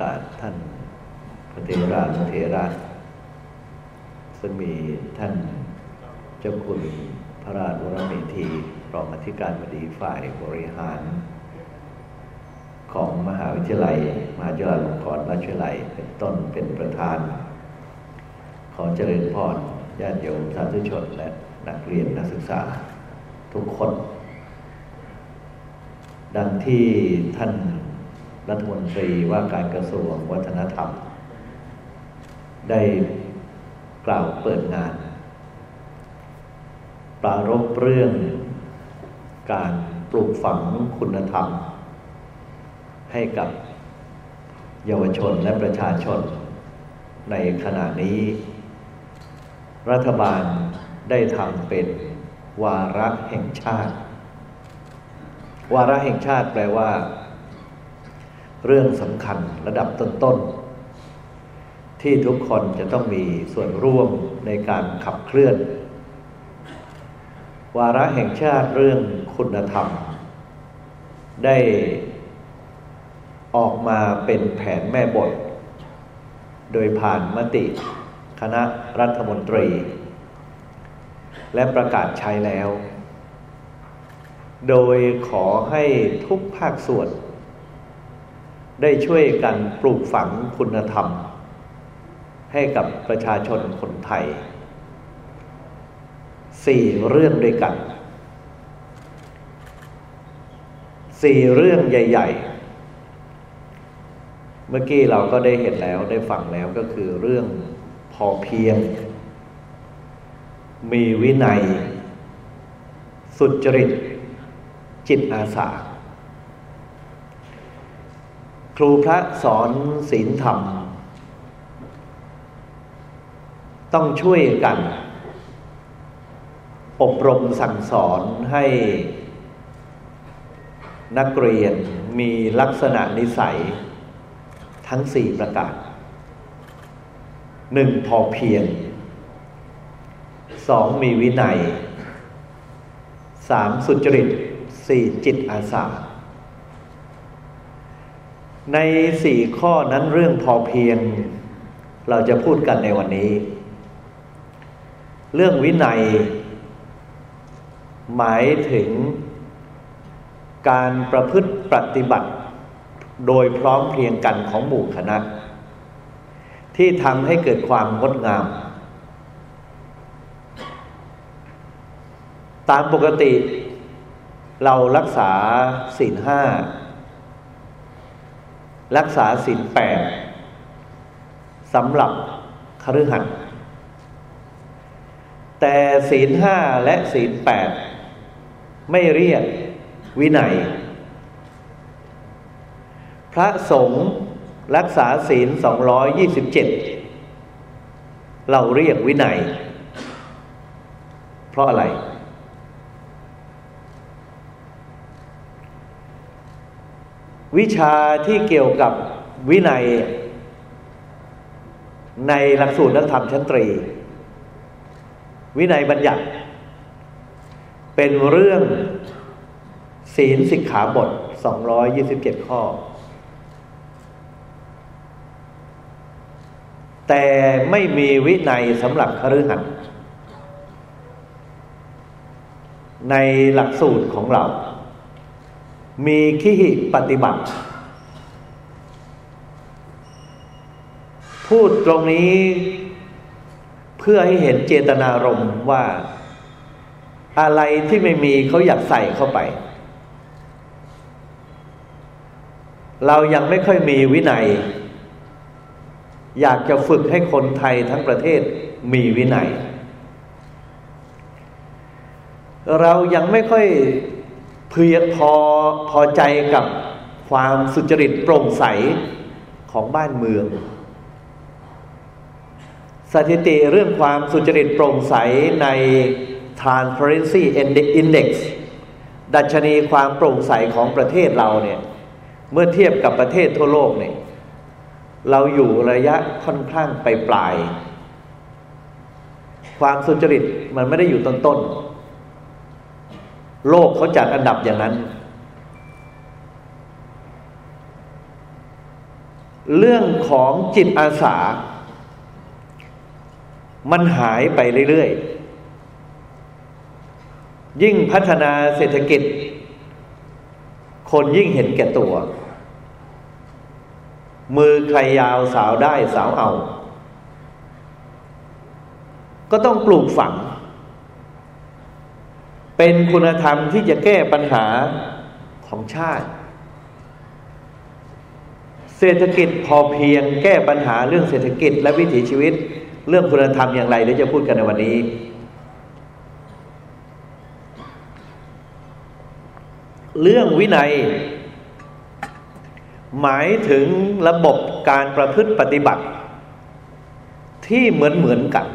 กาสท่านพระเทราพระเทระซึ่งมีท่านเจ้าคุณพระราชวรเมธีรองอธิการบดีฝ่ายบริหาร ของมหาวิทยาลัย มหาจุฬาลงกรณราชวิทยาลัยเป็นต้นเป็นประธาน ขอเจริญพรญาติโยมสาธุชนและนักเรียนนักศึกษาทุกคน ดังที่ท่าน รัฐมนตรีว่าการกระทรวงวัฒนธรรม ได้กล่าวเปิดงาน ปรารบเรื่องการปลูกฝังคุณธรรม ให้กับเยาวชนและประชาชน ในขณะนี้ รัฐบาลได้ทำเป็นวาระแห่งชาติ วาระแห่งชาติแปลว่า เรื่องสำคัญระดับต้นๆ ที่ทุกคนจะต้องมีส่วนร่วมในการขับเคลื่อน วาระแห่งชาติเรื่องคุณธรรม ได้ออกมาเป็นแผนแม่บท โดยผ่านมติคณะรัฐมนตรี และประกาศใช้แล้ว โดยขอให้ทุกภาคส่วน ได้ช่วยกันปลูกฝังคุณธรรม ให้กับประชาชนคนไทยสี่เรื่องด้วยกันสี่เรื่องใหญ่ ๆ เมื่อกี้เราก็ได้เห็นแล้วได้ฟังแล้วก็คือเรื่องพอเพียง มีวินัย สุจริต จิตอาสา รูพระสอนศีลธรรม ต้องช่วยกัน อบรมสั่งสอนให้นักเรียนมีลักษณะนิสัยทั้งสี่ประการหนึ่งพอเพียงสองมีวินัยสามสุจริตสี่จิตอาสา ในสี่ข้อนั้นเรื่องพอเพียง เราจะพูดกันในวันนี้ เรื่องวินัย หมายถึงการประพฤติปฏิบัติ โดยพร้อมเพรียงกันของหมู่คณะ ที่ทำให้เกิดความงดงาม ตามปกติเรารักษาศีลห้า รักษาศีลแปดสำหรับคฤหัสถ์แต่ศีลห้าและศีลแปดไม่เรียกวินัย พระสงฆ์รักษาศีลสองร้อยยี่สิบเจ็ดเราเรียกวินัย เพราะอะไร วิชาที่เกี่ยวกับวินัย ในหลักสูตรนักธรรมชั้นตรี วินัยบัญญัติ เป็นเรื่องศีลสิกขาบท 227 ข้อ แต่ไม่มีวินัยสำหรับคฤหัสถ์ในหลักสูตรของเรา มีขีหิปฏิบัติ พูดตรงนี้เพื่อให้เห็นเจตนารมณ์ว่า อะไรที่ไม่มีเขาอยากใส่เข้าไป เรายังไม่ค่อยมีวินัย อยากจะฝึกให้คนไทยทั้งประเทศมีวินัย เรายังไม่ค่อย เพียพอพอใจกับความสุจริตโปร่งใสของบ้านเมือง สถิติเรื่องความสุจริตโปร่งใสใน Transparency Index ดัชนีความโปร่งใสของประเทศเราเนี่ย เมื่อเทียบกับประเทศทั่วโลกเนี่ย เราอยู่ระยะค่อนข้างไปปลาย ความสุจริตมันไม่ได้อยู่ต้นต้น โลกเขาจัดอันดับอย่างนั้น เรื่องของจิตอาสา มันหายไปเรื่อยๆ ยิ่งพัฒนาเศรษฐกิจ คนยิ่งเห็นแก่ตัว มือใครยาวสาวได้สาวเอา ก็ต้องปลูกฝัง เป็นคุณธรรมที่จะแก้ปัญหาของชาติ เศรษฐกิจพอเพียงแก้ปัญหาเรื่องเศรษฐกิจและวิถีชีวิต เรื่องคุณธรรมอย่างไรเดี๋ยวจะพูดกันในวันนี้ เรื่องวินัย หมายถึงระบบการประพฤติปฏิบัติ ที่เหมือนเหมือนกัน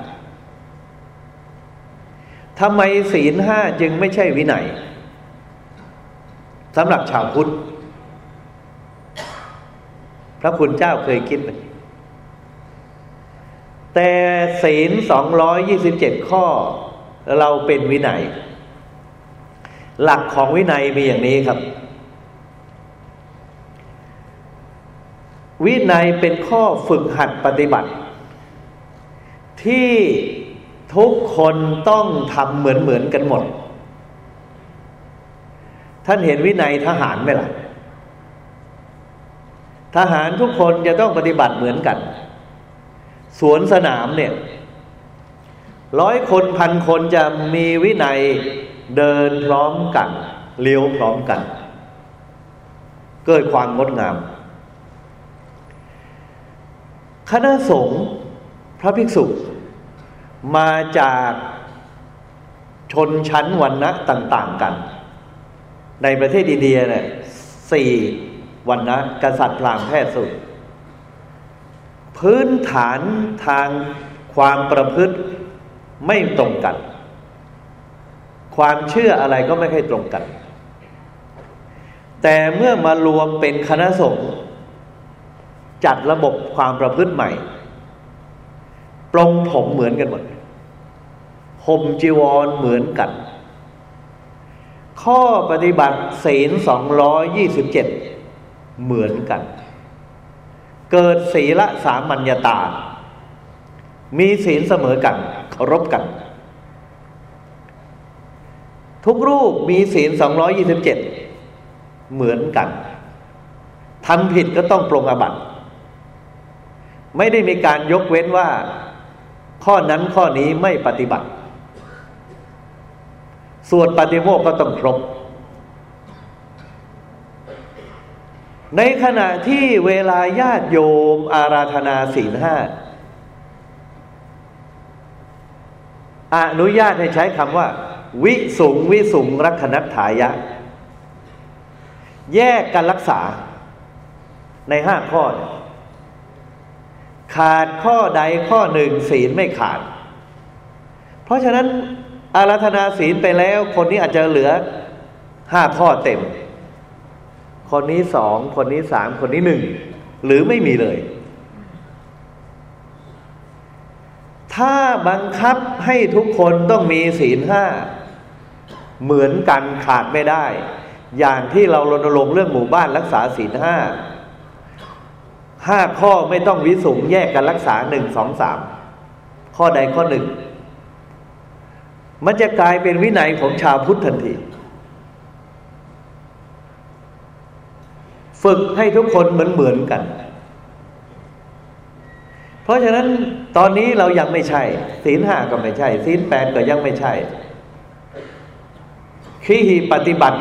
ทำไมศีลห้าจึงไม่ใช่วินัยสำหรับชาวพุทธ พระคุณเจ้าเคยคิดไหมแต่ศีลสองร้อยยี่สิบเจ็ดข้อ เราเป็นวินัย หลักของวินัยมีอย่างนี้ครับ วินัยเป็นข้อฝึกหัดปฏิบัติ ที่ ทุกคนต้องทำเหมือนเหมือนกันหมด ท่านเห็นวินัยทหารไหมล่ะ ทหารทุกคนจะต้องปฏิบัติเหมือนกัน สวนสนามเนี่ยร้อยคนพันคนจะมีวินัยเดินพร้อมกันเลี้ยวพร้อมกัน เกิดความงดงาม คณะสงฆ์พระภิกษุ มาจากชนชั้นวันนะต่าง ๆกัน ในประเทศอินเดียเนี่ยสี่วันนะกษัตริย์พราหมณ์แพทย์สุด พื้นฐานทางความประพฤติไม่ตรงกัน ความเชื่ออะไรก็ไม่ค่อยตรงกัน แต่เมื่อมารวมเป็นคณะสงฆ์จัดระบบความประพฤติใหม่ปรงผมเหมือนกันหมด ห่มจีวรเหมือนกัน ข้อปฏิบัติศีลสองร้อยยี่สิบเจ็ดเหมือนกัน เกิดศีละสามัญญาตา มีศีลเสมอกันเคารพกัน ทุกรูปมีศีลสองร้อยี่สิบเจ็ดเหมือนกันทำผิดก็ต้องปรงอบัตไม่ได้มีการยกเว้นว่า ข้อนั้นข้อนี้ไม่ปฏิบัติ ส่วนปฏิโมกก็ต้องครบ ในขณะที่เวลาญาติโยมอาราธนาศีลห้าอนุญาตให้ใช้คำว่า วิสุงวิสุงรักนัตถายะ แยกกันรักษาในห้าข้อ ขาดข้อใดข้อหนึ่งศีลไม่ขาด เพราะฉะนั้น อาราธนาศีลไปแล้ว คนนี้อาจจะเหลือห้าข้อเต็ม คนนี้สองคนนี้สามคนนี้หนึ่งหรือไม่มีเลย ถ้าบังคับให้ทุกคนต้องมีศีลห้าเหมือนกันขาดไม่ได้ อย่างที่เรารณรงค์เรื่องหมู่บ้านรักษาศีลห้าห้าข้อไม่ต้องวิสุงแยกกันรักษาหนึ่งสองสามข้อใดข้อหนึ่ง มันจะกลายเป็นวินัยของชาวพุทธทันที ฝึกให้ทุกคนเหมือนเหมือนกัน เพราะฉะนั้นตอนนี้เรายังไม่ใช่ ศีลห้าก็ไม่ใช่ ศีลแปดก็ยังไม่ใช่ขีหีปฏิบัติ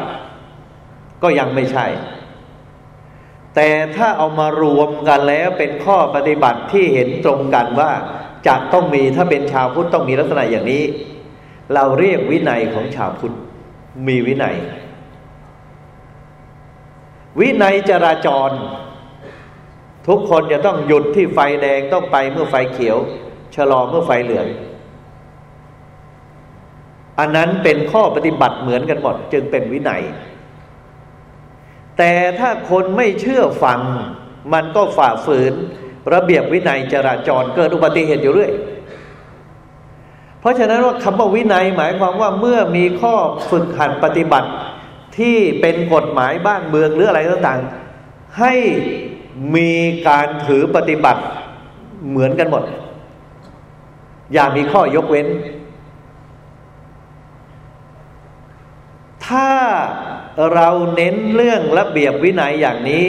ก็ยังไม่ใช่ แต่ถ้าเอามารวมกันแล้วเป็นข้อปฏิบัติที่เห็นตรงกันว่าจะต้องมีถ้าเป็นชาวพุทธต้องมีลักษณะอย่างนี้ เราเรียกวินัยของชาวพุทธมีวินัย วินัยจราจร ทุกคนจะต้องหยุดที่ไฟแดงต้องไปเมื่อไฟเขียว ชะลอเมื่อไฟเหลืองอันนั้นเป็นข้อปฏิบัติเหมือนกันหมดจึงเป็นวินัย แต่ถ้าคนไม่เชื่อฟัง มันก็ฝ่าฝืน ระเบียบวินัยจราจรเกิดอุบัติเหตุอยู่เรื่อย ราะฉะนั้นว่าคำว่าวินัยหมายความว่าเมื่อมีข้อฝึกหัดปฏิบัติ ที่เป็นกฎหมายบ้านเมืองหรืออะไรต่างๆ ให้มีการถือปฏิบัติเหมือนกันหมด อย่ามีข้อยกเว้น ถ้าเราเน้นเรื่องระเบียบวินัยอย่างนี้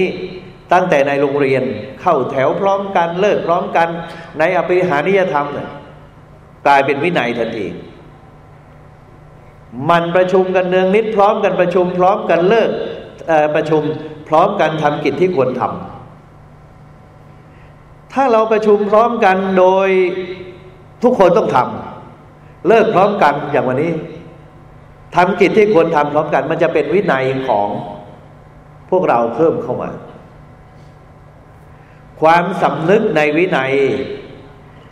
ตั้งแต่ในโรงเรียนเข้าแถวพร้อมกันเลิกพร้อมกันในอภิหานิยธรรมเนี่ย กลายเป็นวินัยทันทีมันประชุมกันเนืองนิดพร้อมกันประชุม พร้อมกันเลิกประชุม พร้อมกันทำกิจที่ควรทำถ้าเราประชุมพร้อมกันโดยทุกคนต้องทำเลิกพร้อมกันอย่างวันนี้ทำกิจที่ควรทำพร้อมกัน มันจะเป็นวินัยของพวกเราเพิ่มเข้ามา ความสำนึกในวินัย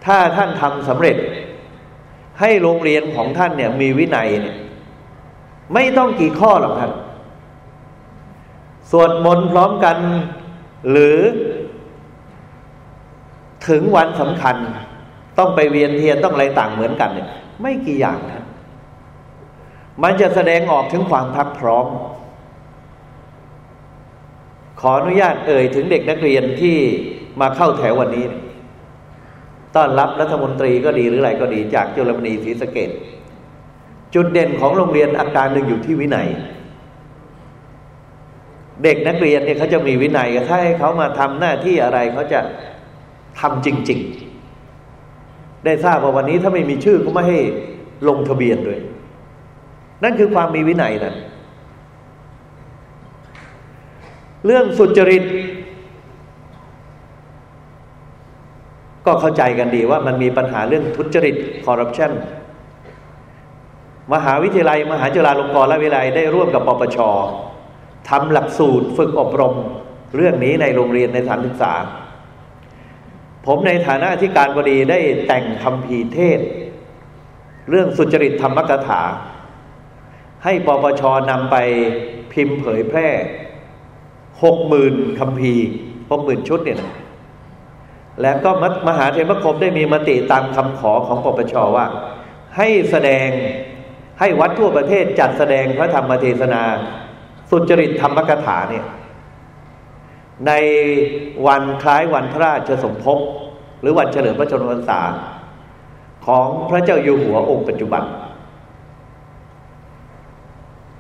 ถ้าท่านทำสำเร็จ ให้โรงเรียนของท่านเนี่ย มีวินัยเนี่ย ไม่ต้องกี่ข้อหรอกท่านสวดมนต์พร้อมกัน หรือ ถึงวันสำคัญ ต้องไปเวียนเทียนต้องอะไรต่างเหมือนกันเนี่ย ไม่กี่อย่างนะมันจะแสดงออกถึงความพักพร้อม ขออนุญาตเอ่ยถึงเด็กนักเรียนที่มาเข้าแถววันนี้ ต้อนรับรัฐมนตรีก็ดีหรืออะไรก็ดีจากจุลมณีศรีสะเกดจุดเด่นของโรงเรียนอาการหนึ่งอยู่ที่วินัย เด็กนักเรียนเนี่ยเขาจะมีวินัยถ้าให้เขามาทำหน้าที่อะไรเขาจะทำจริง ๆ ได้ทราบว่าวันนี้ถ้าไม่มีชื่อก็ไม่ให้ลงทะเบียนด้วย นั่นคือความมีวินัยนะเรื่องสุจริต ก็เข้าใจกันดีว่ามันมีปัญหาเรื่องทุจริตคอร์รัปชันมหาวิทยาลัย มหาจุฬาลงกรณราชวิทยาลัยได้ร่วมกับปปชทำหลักสูตรฝึกอบรม เรื่องนี้ในโรงเรียนในสถานศึกษา ผมในฐานะที่การบดีได้แต่งคำพีเทศ เรื่องสุจริตธรรมกถา ให้ปปชนำไปพิมพ์เผยแพร่หกหมื่นคำพีหกหมื่นชุดเนี่ยนะ แล้วก็มหาเทวคมได้มีมติตามคำขอของปปชว่า ให้แสดงให้วัดทั่วประเทศจัดแสดงพระธรรมเทศนา สุจริตธรรมกถาเนี่ยในวันคล้ายวันพระราชสมภพหรือวันเฉลิมพระชนมพรรษาของพระเจ้าอยู่หัวองค์ปัจจุบัน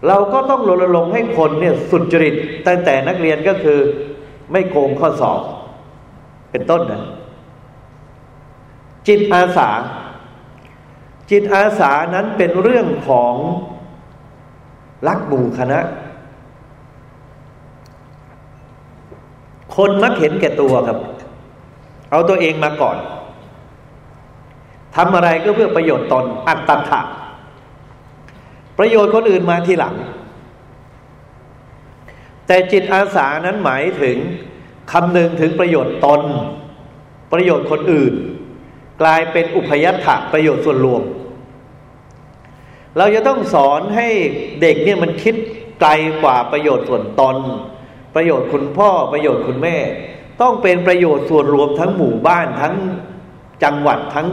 เราก็ต้องรณรงค์ให้คนเนี่ยสุจริตตั้งแต่นักเรียนก็คือไม่โกงข้อสอบ เป็นต้นนะจิตอาสา จิตอาสานั้นเป็นเรื่องของรักบูคณะ คนมักเห็นแก่ตัวครับ เอาตัวเองมาก่อนทำอะไรก็เพื่อประโยชน์ตนอัตตถะประโยชน์คนอื่นมาทีหลัง แต่จิตอาสานั้นหมายถึง คำนึงถึงประโยชน์ตน ประโยชน์คนอื่น กลายเป็นอุพยัตถะประโยชน์ส่วนรวม เราจะต้องสอนให้เด็กเนี่ยมันคิดไกลกว่าประโยชน์ส่วนตน ประโยชน์คุณพ่อประโยชน์คุณแม่ ต้องเป็นประโยชน์ส่วนรวมทั้งหมู่บ้านทั้งจังหวัดทั้ง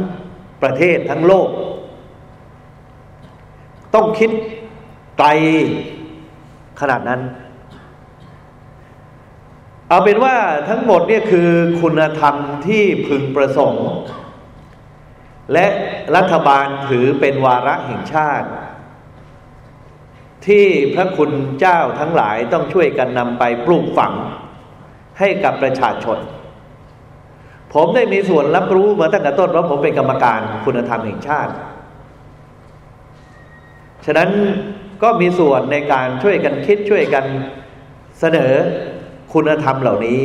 ประเทศทั้งโลก ต้องคิดไกลขนาดนั้น เอาเป็นว่าทั้งหมดเนี่ยคือคุณธรรมที่พึงประสงค์ และรัฐบาลถือเป็นวาระแห่งชาติ ที่พระคุณเจ้าทั้งหลายต้องช่วยกันนำไปปลูกฝังให้กับประชาชน ผมได้มีส่วนรับรู้มาตั้งแต่ต้นว่าผมเป็นกรรมการคุณธรรมแห่งชาติ ฉะนั้นก็มีส่วนในการช่วยกันคิดช่วยกันเสนอ คุณธรรมเหล่านี้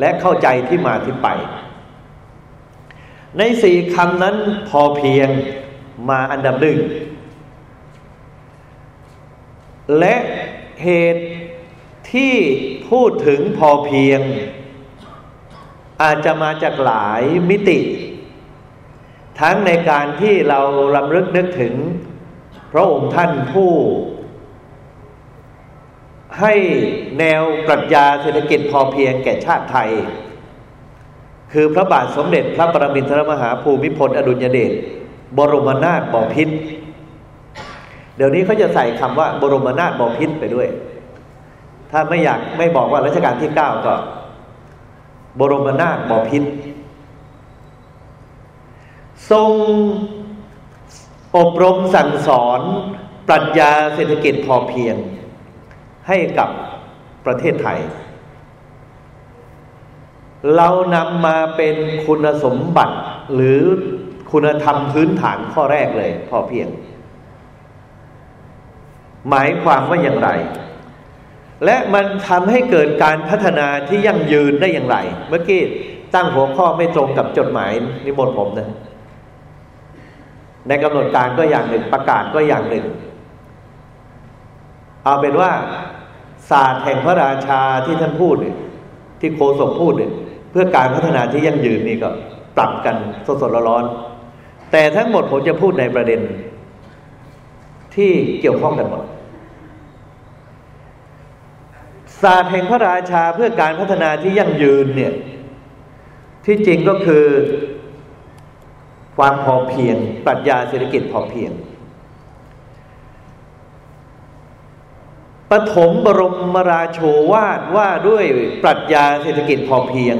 และเข้าใจที่มาที่ไป ในสี่คำนั้นพอเพียงมาอันดับหนึ่ง และเหตุที่พูดถึงพอเพียง อาจจะมาจากหลายมิติ ทั้งในการที่เราลำลึกนึกถึงพระองค์ท่านผู้ ให้แนวปรัชญาเศรษฐกิจพอเพียงแก่ชาติไทย คือพระบาทสมเด็จพระปรมินทรมหาภูมิพลอดุลยเดชบรมนาถบพิตรเดี๋ยวนี้เขาจะใส่คำว่า บรมนาถบพิตรไปด้วย ถ้าไม่อยากไม่บอกว่ารัชกาลที่เก้าก็ บรมนาถบพิตรทรงอบรมสั่งสอน ปรัชญาเศรษฐกิจพอเพียง ให้กับประเทศไทย เรานำมาเป็นคุณสมบัติหรือคุณธรรมพื้นฐานข้อแรกเลยพอเพียง หมายความว่าอย่างไร และมันทำให้เกิดการพัฒนาที่ยั่งยืนได้อย่างไร เมื่อกี้ตั้งหัวข้อไม่ตรงกับจดหมายนิมนต์ผมนะในกำหนดการก็อย่างหนึ่งประกาศก็อย่างหนึ่ง เอาเป็นว่าศาสตร์แห่งพระราชาที่ท่านพูดเนี่ยที่โคศกพูดเนี่ยเพื่อการพัฒนาที่ยั่งยืนนี่ก็ปรับกันสดๆร้อนๆแต่ทั้งหมดผมจะพูดในประเด็น ที่เกี่ยวข้องกันหมดศาสตร์แห่งพระราชาเพื่อการพัฒนาที่ยั่งยืนเนี่ยที่จริงก็คือ ความพอเพียงปรัชญาเศรษฐกิจพอเพียง ฐมบรมราโชวาดว่าด้วยปรัชญาเศรษฐกิจพอเพียง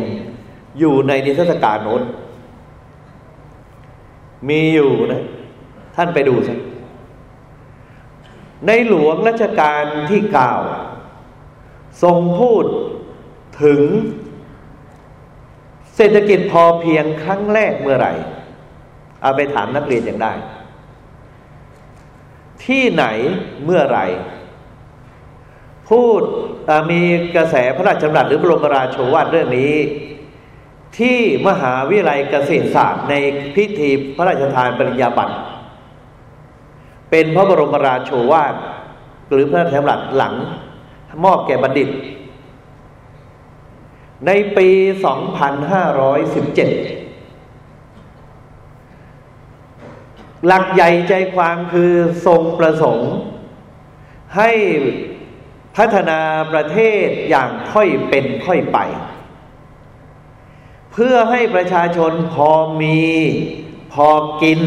อยู่ในนิทรรศการโน้นมีอยู่นะ ท่านไปดูสิในหลวงรัชกาลที่เก้าทรงพูดถึงเศรษฐกิจพอเพียงครั้งแรกเมื่อไหร่ เอาไปถามนักเรียนอย่างได้ ที่ไหนเมื่อไร พูดมีกระแสพระราชดำรัสหรือบรมราโชวาทเรื่องนี้ ที่มหาวิทยาลัยเกษตรศาสตร์ในพิธีพระราชทานปริญญาบัตรเป็นพระบรมราโชวาทหรือพระราชดำรัสหลังมอบแก่บัณฑิต ในปี 2517 หลักใหญ่ใจความคือทรงประสงค์ให้ พัฒนาประเทศอย่างค่อยเป็นค่อยไป เพื่อให้ประชาชนพอมี พอกิน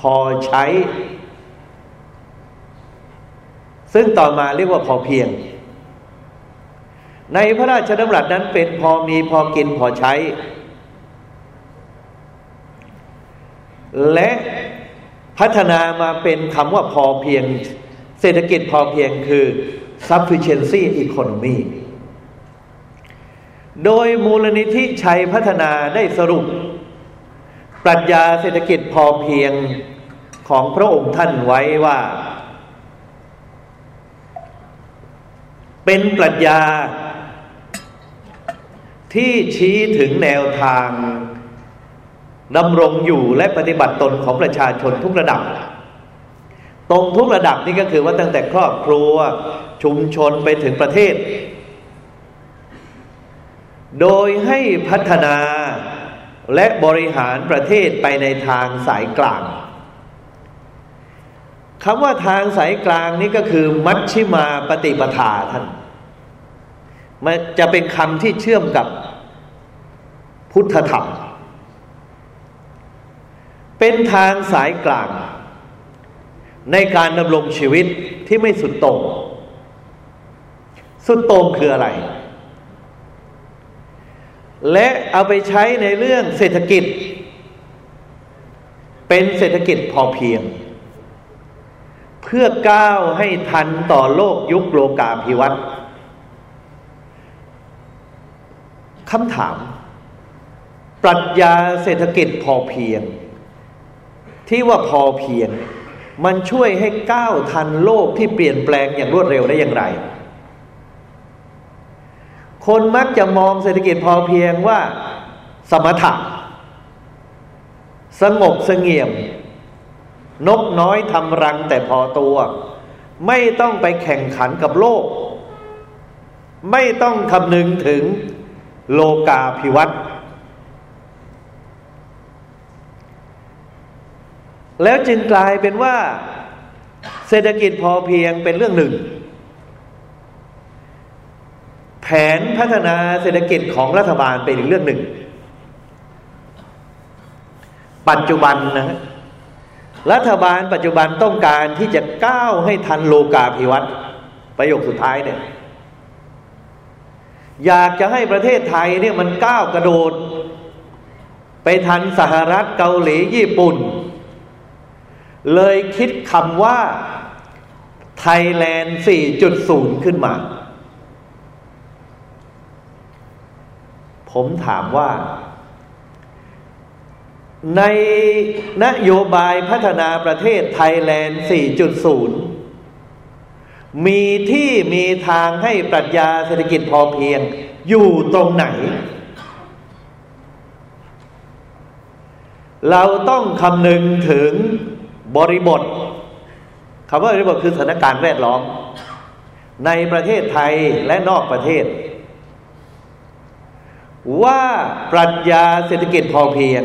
พอใช้ ซึ่งต่อมาเรียกว่าพอเพียง ในพระราชดำรัสนั้นเป็นพอมีพอกินพอใช้ และพัฒนามาเป็นคำว่าพอเพียง เศรษฐกิจพอเพียงคือ sufficiency economy โดยมูลนิธิชัยพัฒนาได้สรุป ปรัชญาเศรษฐกิจพอเพียงของพระองค์ท่านไว้ว่า เป็นปรัชญาที่ชี้ถึงแนวทางดำรงอยู่และปฏิบัติตนของประชาชนทุกระดับ ตรงทุกระดับนี่ก็คือว่าตั้งแต่ครอบครัว ชุมชนไปถึงประเทศ โดยให้พัฒนาและบริหารประเทศไปในทางสายกลางคำว่าทางสายกลางนี่ก็คือ มัชชิมาปฏิปทาท่านมันจะเป็นคำที่เชื่อมกับพุทธธรรม เป็นทางสายกลาง ในการดำรงชีวิตที่ไม่สุดโต่ง สุดโต่งคืออะไร และเอาไปใช้ในเรื่องเศรษฐกิจ เป็นเศรษฐกิจพอเพียง เพื่อก้าวให้ทันต่อโลกยุคโลกาภิวัตน์คำถาม ปรัชญาเศรษฐกิจพอเพียง ที่ว่าพอเพียง มันช่วยให้ก้าวทันโลกที่เปลี่ยนแปลงอย่างรวดเร็วได้อย่างไร คนมักจะมองเศรษฐกิจพอเพียงว่าสมถะสงบสงเงียม นกน้อยทำรังแต่พอตัว ไม่ต้องไปแข่งขันกับโลก ไม่ต้องคำนึงถึงโลกาภิวัตน์แล้วจึงกลายเป็นว่า เศรษฐกิจพอเพียงเป็นเรื่องหนึ่ง ผนพัฒนาเศรษฐกิจของรัฐบาลเป็นอีกเรื่องหนึ่ง ปัจจุบันนะรัฐบาลปัจจุบันต้องการที่จะก้าวให้ทันโลกาภิวัตน์ประโยคสุดท้ายเนี่ย อยากจะให้ประเทศไทยเนี่ยมันก้าวกระโดด ไปทันสหรัฐเกาหลีญี่ปุ่น เลยคิดคำว่าไทยแลนด์ 4.0 ขึ้นมา ผมถามว่า ในนโยบายพัฒนาประเทศไทยแลนด์ 4.0 มีที่มีทางให้ปรัชญาเศรษฐกิจพอเพียง อยู่ตรงไหน เราต้องคำนึงถึงบริบทคำว่าบริบทคือสถานการณ์แวดล้อม ในประเทศไทยและนอกประเทศ ว่าปรัชญาเศรษฐกิจพอเพียง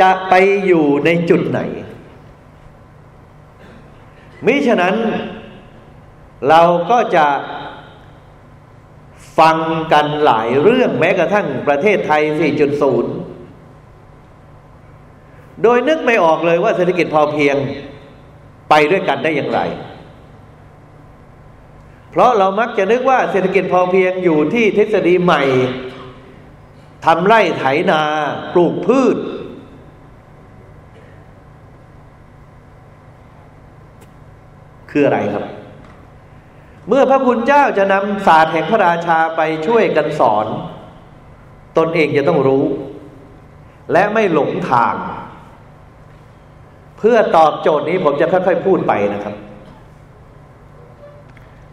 จะไปอยู่ในจุดไหน มิฉะนั้น เราก็จะฟังกันหลายเรื่องแม้กระทั่งประเทศไทย 4.0 โดยนึกไม่ออกเลยว่าเศรษฐกิจพอเพียงไปด้วยกันได้อย่างไร เพราะเรามักจะนึกว่าเศรษฐกิจพอเพียงอยู่ที่ทฤษฎีใหม่ทำไร่ไถนาปลูกพืช คืออะไรครับ เมื่อพระคุณเจ้าจะนำศาสตร์แห่งพระราชาไปช่วยกันสอน ตนเองจะต้องรู้ และไม่หลงทาง เพื่อตอบโจทย์นี้ผมจะค่อยๆพูดไปนะครับ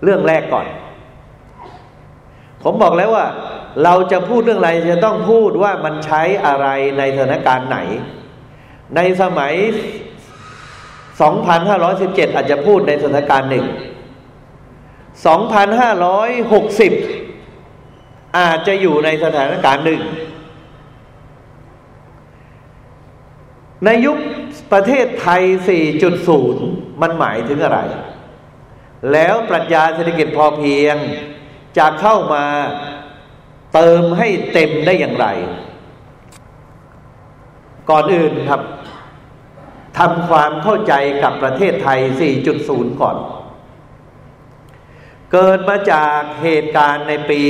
เรื่องแรกก่อน ผมบอกแล้วว่า เราจะพูดเรื่องอะไรจะต้องพูดว่ามันใช้อะไรในสถานการณ์ไหน ในสมัย 2517 อาจจะพูดในสถานการณ์หนึ่ง 2560 อาจจะอยู่ในสถานการณ์หนึ่ง ในยุคประเทศไทย 4.0 มันหมายถึงอะไร แล้วปรัชญาเศรษฐกิจพอเพียง จะเข้ามาเติมให้เต็มได้อย่างไร ก่อนอื่นครับทำความเข้าใจกับประเทศไทย 4.0 ก่อน เกิดมาจากเหตุการณ์ในปี 2554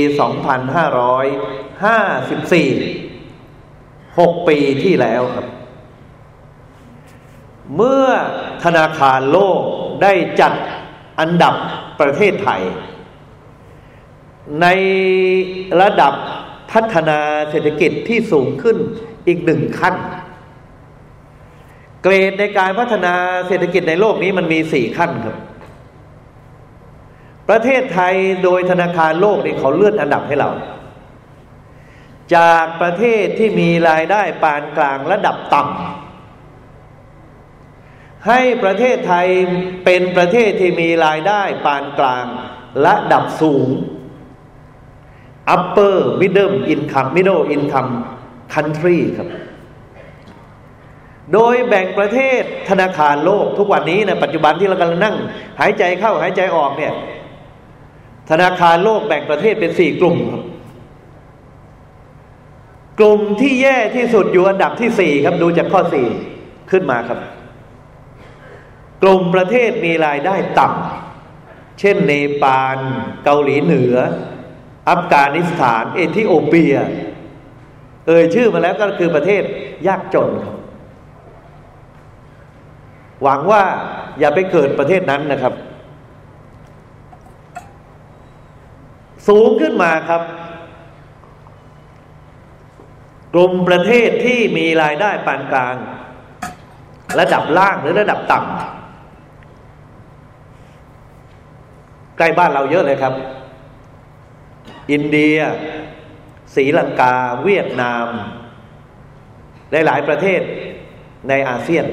6 ปีที่แล้วครับ เมื่อธนาคารโลกได้จัด อันดับประเทศไทย ในระดับพัฒนาเศรษฐกิจที่สูงขึ้นอีกหนึ่งขั้น เกรดในการพัฒนาเศรษฐกิจในโลกนี้มันมีสี่ขั้นครับ ประเทศไทยโดยธนาคารโลกนี่เขาเลื่อนอันดับให้เรา จากประเทศที่มีรายได้ปานกลางระดับต่ำ ให้ประเทศไทยเป็นประเทศที่มีรายได้ปานกลางระดับสูง upper middle income middle income country ครับ โดยแบ่งประเทศธนาคารโลกทุกวันนี้นะปัจจุบันที่เรากำลังนั่ง หายใจเข้าหายใจออกเนี่ย ธนาคารโลกแบ่งประเทศเป็นสี่กลุ่มครับ กลุ่มที่แย่ที่สุดอยู่อันดับที่สี่ครับดูจากข้อสี่ขึ้นมาครับ กลุ่มประเทศมีรายได้ต่ำเช่นเนปาลเกาหลีเหนือ อัฟกานิสถาน เอธิโอเปีย เอ่ยชื่อมาแล้วก็คือประเทศยากจนครับหวังว่าอย่าไปเกิดประเทศนั้นนะครับ สูงขึ้นมาครับกลุ่มประเทศที่มีรายได้ปานกลาง ระดับล่างหรือระดับต่ำ ใกล้บ้านเราเยอะเลยครับ อินเดียศรีลังกา เวียดนาม หลาย ๆ ประเทศในอาเซียน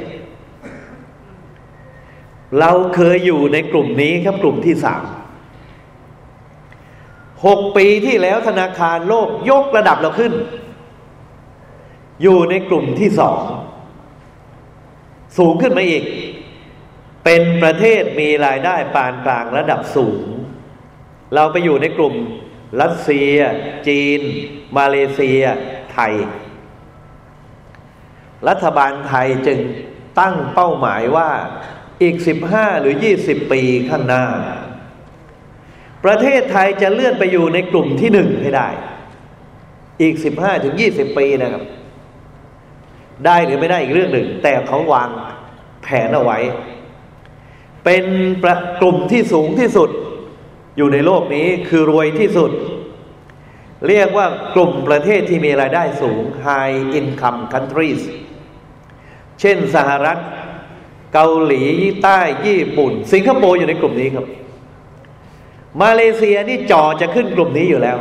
เราเคยอยู่ในกลุ่มนี้ครับกลุ่มที่สามหกปีที่แล้วธนาคารโลกยกระดับเราขึ้น อยู่ในกลุ่มที่สอง สูงขึ้นมาอีก เป็นประเทศมีรายได้ปานกลางระดับสูง เราไปอยู่ในกลุ่ม รัสเซีย จีน มาเลเซีย ไทย รัฐบาลไทยจึงตั้งเป้าหมายว่าอีกสิบห้าหรือยี่สิบปีข้างหน้า ประเทศไทยจะเลื่อนไปอยู่ในกลุ่มที่หนึ่งให้ได้ อีกสิบห้าถึงยี่สิบปีนะครับ ได้หรือไม่ได้อีกเรื่องหนึ่ง แต่เขาวางแผนเอาไว้ เป็นกลุ่มที่สูงที่สุด อยู่ในโลกนี้คือรวยที่สุด เรียกว่ากลุ่มประเทศที่มีรายได้สูง High Income Countries เช่นสหรัฐ เกาหลีใต้ญี่ปุ่น สิงคโปร์อยู่ในกลุ่มนี้ครับ มาเลเซียนี่จ่อจะขึ้นกลุ่มนี้อยู่แล้ว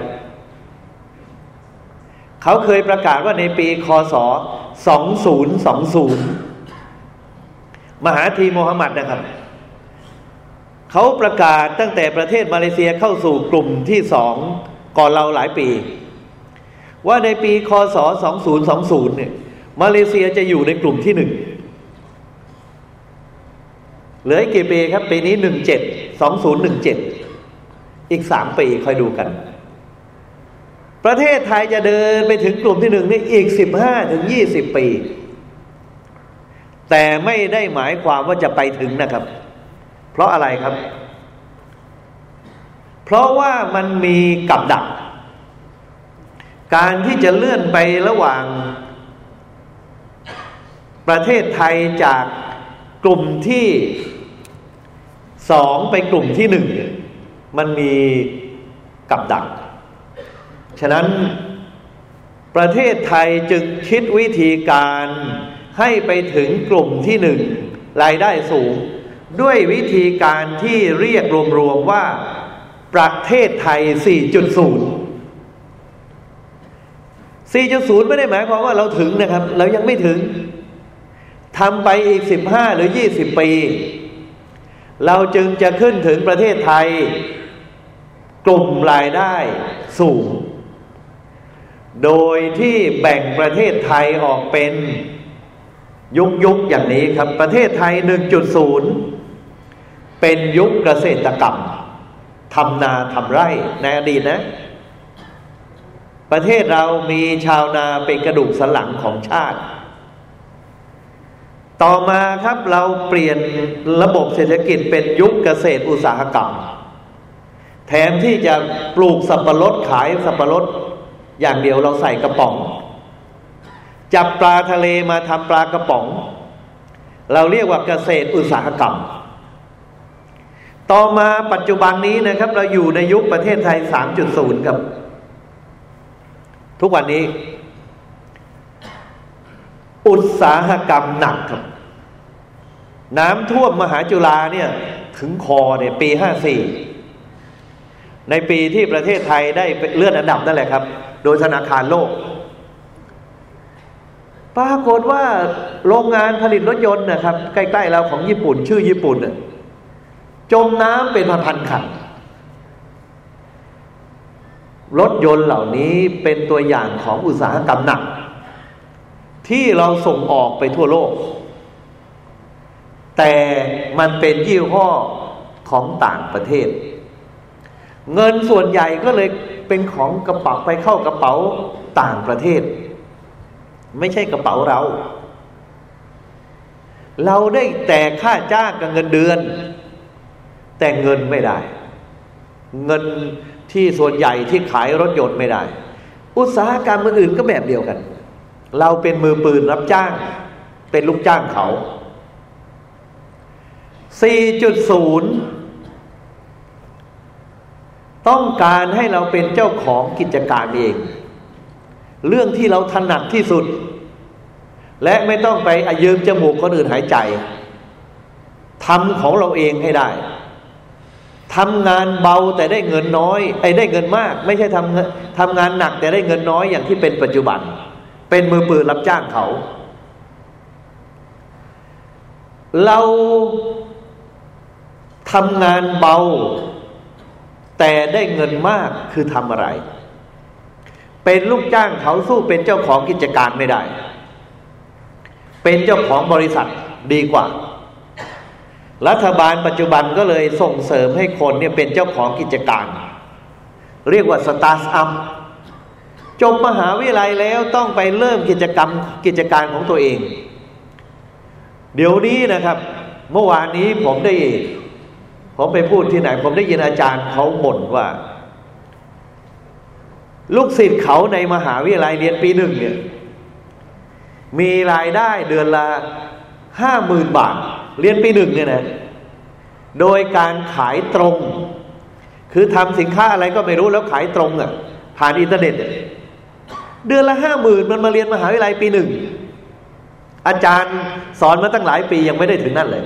เขาเคยประกาศว่าในปีคศ 2020 มหาธีโมฮัมหมัดนะครับ เขาประกาศตั้งแต่ประเทศมาเลเซียเข้าสู่กลุ่มที่สองก่อนเราหลายปี ว่าในปีคศ 2020 เนี่ย มาเลเซียจะอยู่ในกลุ่มที่หนึ่งเหลืออีกกี่ปีครับ ปีนี้หนึ่งเจ็ดสองศูนย์หนึ่งเจ็ดอีกสามปีคอยดูกัน ประเทศไทยจะเดินไปถึงกลุ่มที่หนึ่งนี่อีกสิบห้าถึงยี่สิบปี แต่ไม่ได้หมายความว่าจะไปถึงนะครับ เพราะอะไรครับ เพราะว่ามันมีกับดัก การที่จะเลื่อนไประหว่าง ประเทศไทยจากกลุ่มที่สองไปกลุ่มที่หนึ่งมันมีกับดัก ฉะนั้นประเทศไทยจึงคิดวิธีการให้ไปถึงกลุ่มที่หนึ่งรายได้สูง ด้วยวิธีการที่เรียกรวมๆว่าประเทศไทย 4.0 4.0 ไม่ได้หมายความว่าเราถึงนะครับ เรายังไม่ถึงทำไปอีกสิบห้าหรือยี่สิบปี เราจึงจะขึ้นถึงประเทศไทย กลุ่มรายได้สูง โดยที่แบ่งประเทศไทยออกเป็นยุคยุคอย่างนี้ครับ ประเทศไทย 1.0 เป็นยุคเกษตรกรรมทำนาทำไร่ในอดีตนะ ประเทศเรามีชาวนาเป็นกระดูกสันหลังของชาติ ต่อมาครับเราเปลี่ยนระบบเศรษฐกิจเป็นยุคเกษตรอุตสาหกรรมแทนที่จะปลูกสับปะรดขายสับปะรดอย่างเดียวเราใส่กระป๋อง จับปลาทะเลมาทำปลากระป๋อง เราเรียกว่าเกษตรอุตสาหกรรม ต่อมาปัจจุบันนี้นะครับ เราอยู่ในยุคประเทศไทย 3.0 ครับ ทุกวันนี้ อุตสาหกรรมหนักครับ น้ำท่วมมหาจุฬาเนี่ย ถึงคอเนี่ยปีห้าสี่ในปีที่ประเทศไทยได้เลื่อนอันดับนั่นแหละครับ โดยธนาคารโลก ปรากฏว่าโรงงานผลิตรถยนต์นะครับ ใกล้ ๆ เราของญี่ปุ่น ชื่อญี่ปุ่นเนี่ย จมน้ำเป็นพันๆคันรถยนต์เหล่านี้เป็นตัวอย่างของอุตสาหกรรมหนัก ที่เราส่งออกไปทั่วโลก แต่มันเป็นยี่ห้อของต่างประเทศ เงินส่วนใหญ่ก็เลยเป็นของกระเป๋าไปเข้ากระเป๋าต่างประเทศ ไม่ใช่กระเป๋าเรา เราได้แต่ค่าจ้างกับเงินเดือน แต่เงินไม่ได้ เงินที่ส่วนใหญ่ที่ขายรถยนต์ไม่ได้ อุตสาหกรรมอื่นก็แบบเดียวกัน เราเป็นมือปืนรับจ้าง เป็นลูกจ้างเขา 4.0 ต้องการให้เราเป็นเจ้าของกิจการเอง เรื่องที่เราถนัดที่สุด และไม่ต้องไปอายืมจมูกคนอื่นหายใจทำของเราเองให้ได้ ทำงานเบาแต่ได้เงินน้อยไอ้ได้เงินมาก ไม่ใช่ทำทำงานหนักแต่ได้เงินน้อยอย่างที่เป็นปัจจุบัน เป็นมือปืนรับจ้างเขา เราทำงานเบา แต่ได้เงินมากคือทำอะไร เป็นลูกจ้างเขาสู้เป็นเจ้าของกิจการไม่ได้ เป็นเจ้าของบริษัทดีกว่า รัฐบาลปัจจุบันก็เลยส่งเสริมให้คนเนี่ยเป็นเจ้าของกิจการ เรียกว่าสตาร์ทอัพจบมหาวิทยาลัยแล้วต้องไปเริ่มกิจกรรมกิจการของตัวเอง เดี๋ยวนี้นะครับ เมื่อวานนี้ผมได้ ผมไปพูดที่ไหน ผมได้ยินอาจารย์เขาบ่นว่า ลูกศิษย์เขาในมหาวิทยาลัยเรียนปีหนึ่งเนี่ยมีรายได้เดือนละห้าหมื่นบาท เรียนปีหนึ่งเนี่ยนะ โดยการขายตรง คือทำสินค้าอะไรก็ไม่รู้แล้วขายตรงอ่ะ ผ่านอินเทอร์เน็ตเดือนละห้าหมื่นมันมาเรียนมหาวิทยาลัยปีหนึ่ง อาจารย์สอนมาตั้งหลายปียังไม่ได้ถึงนั่นเลย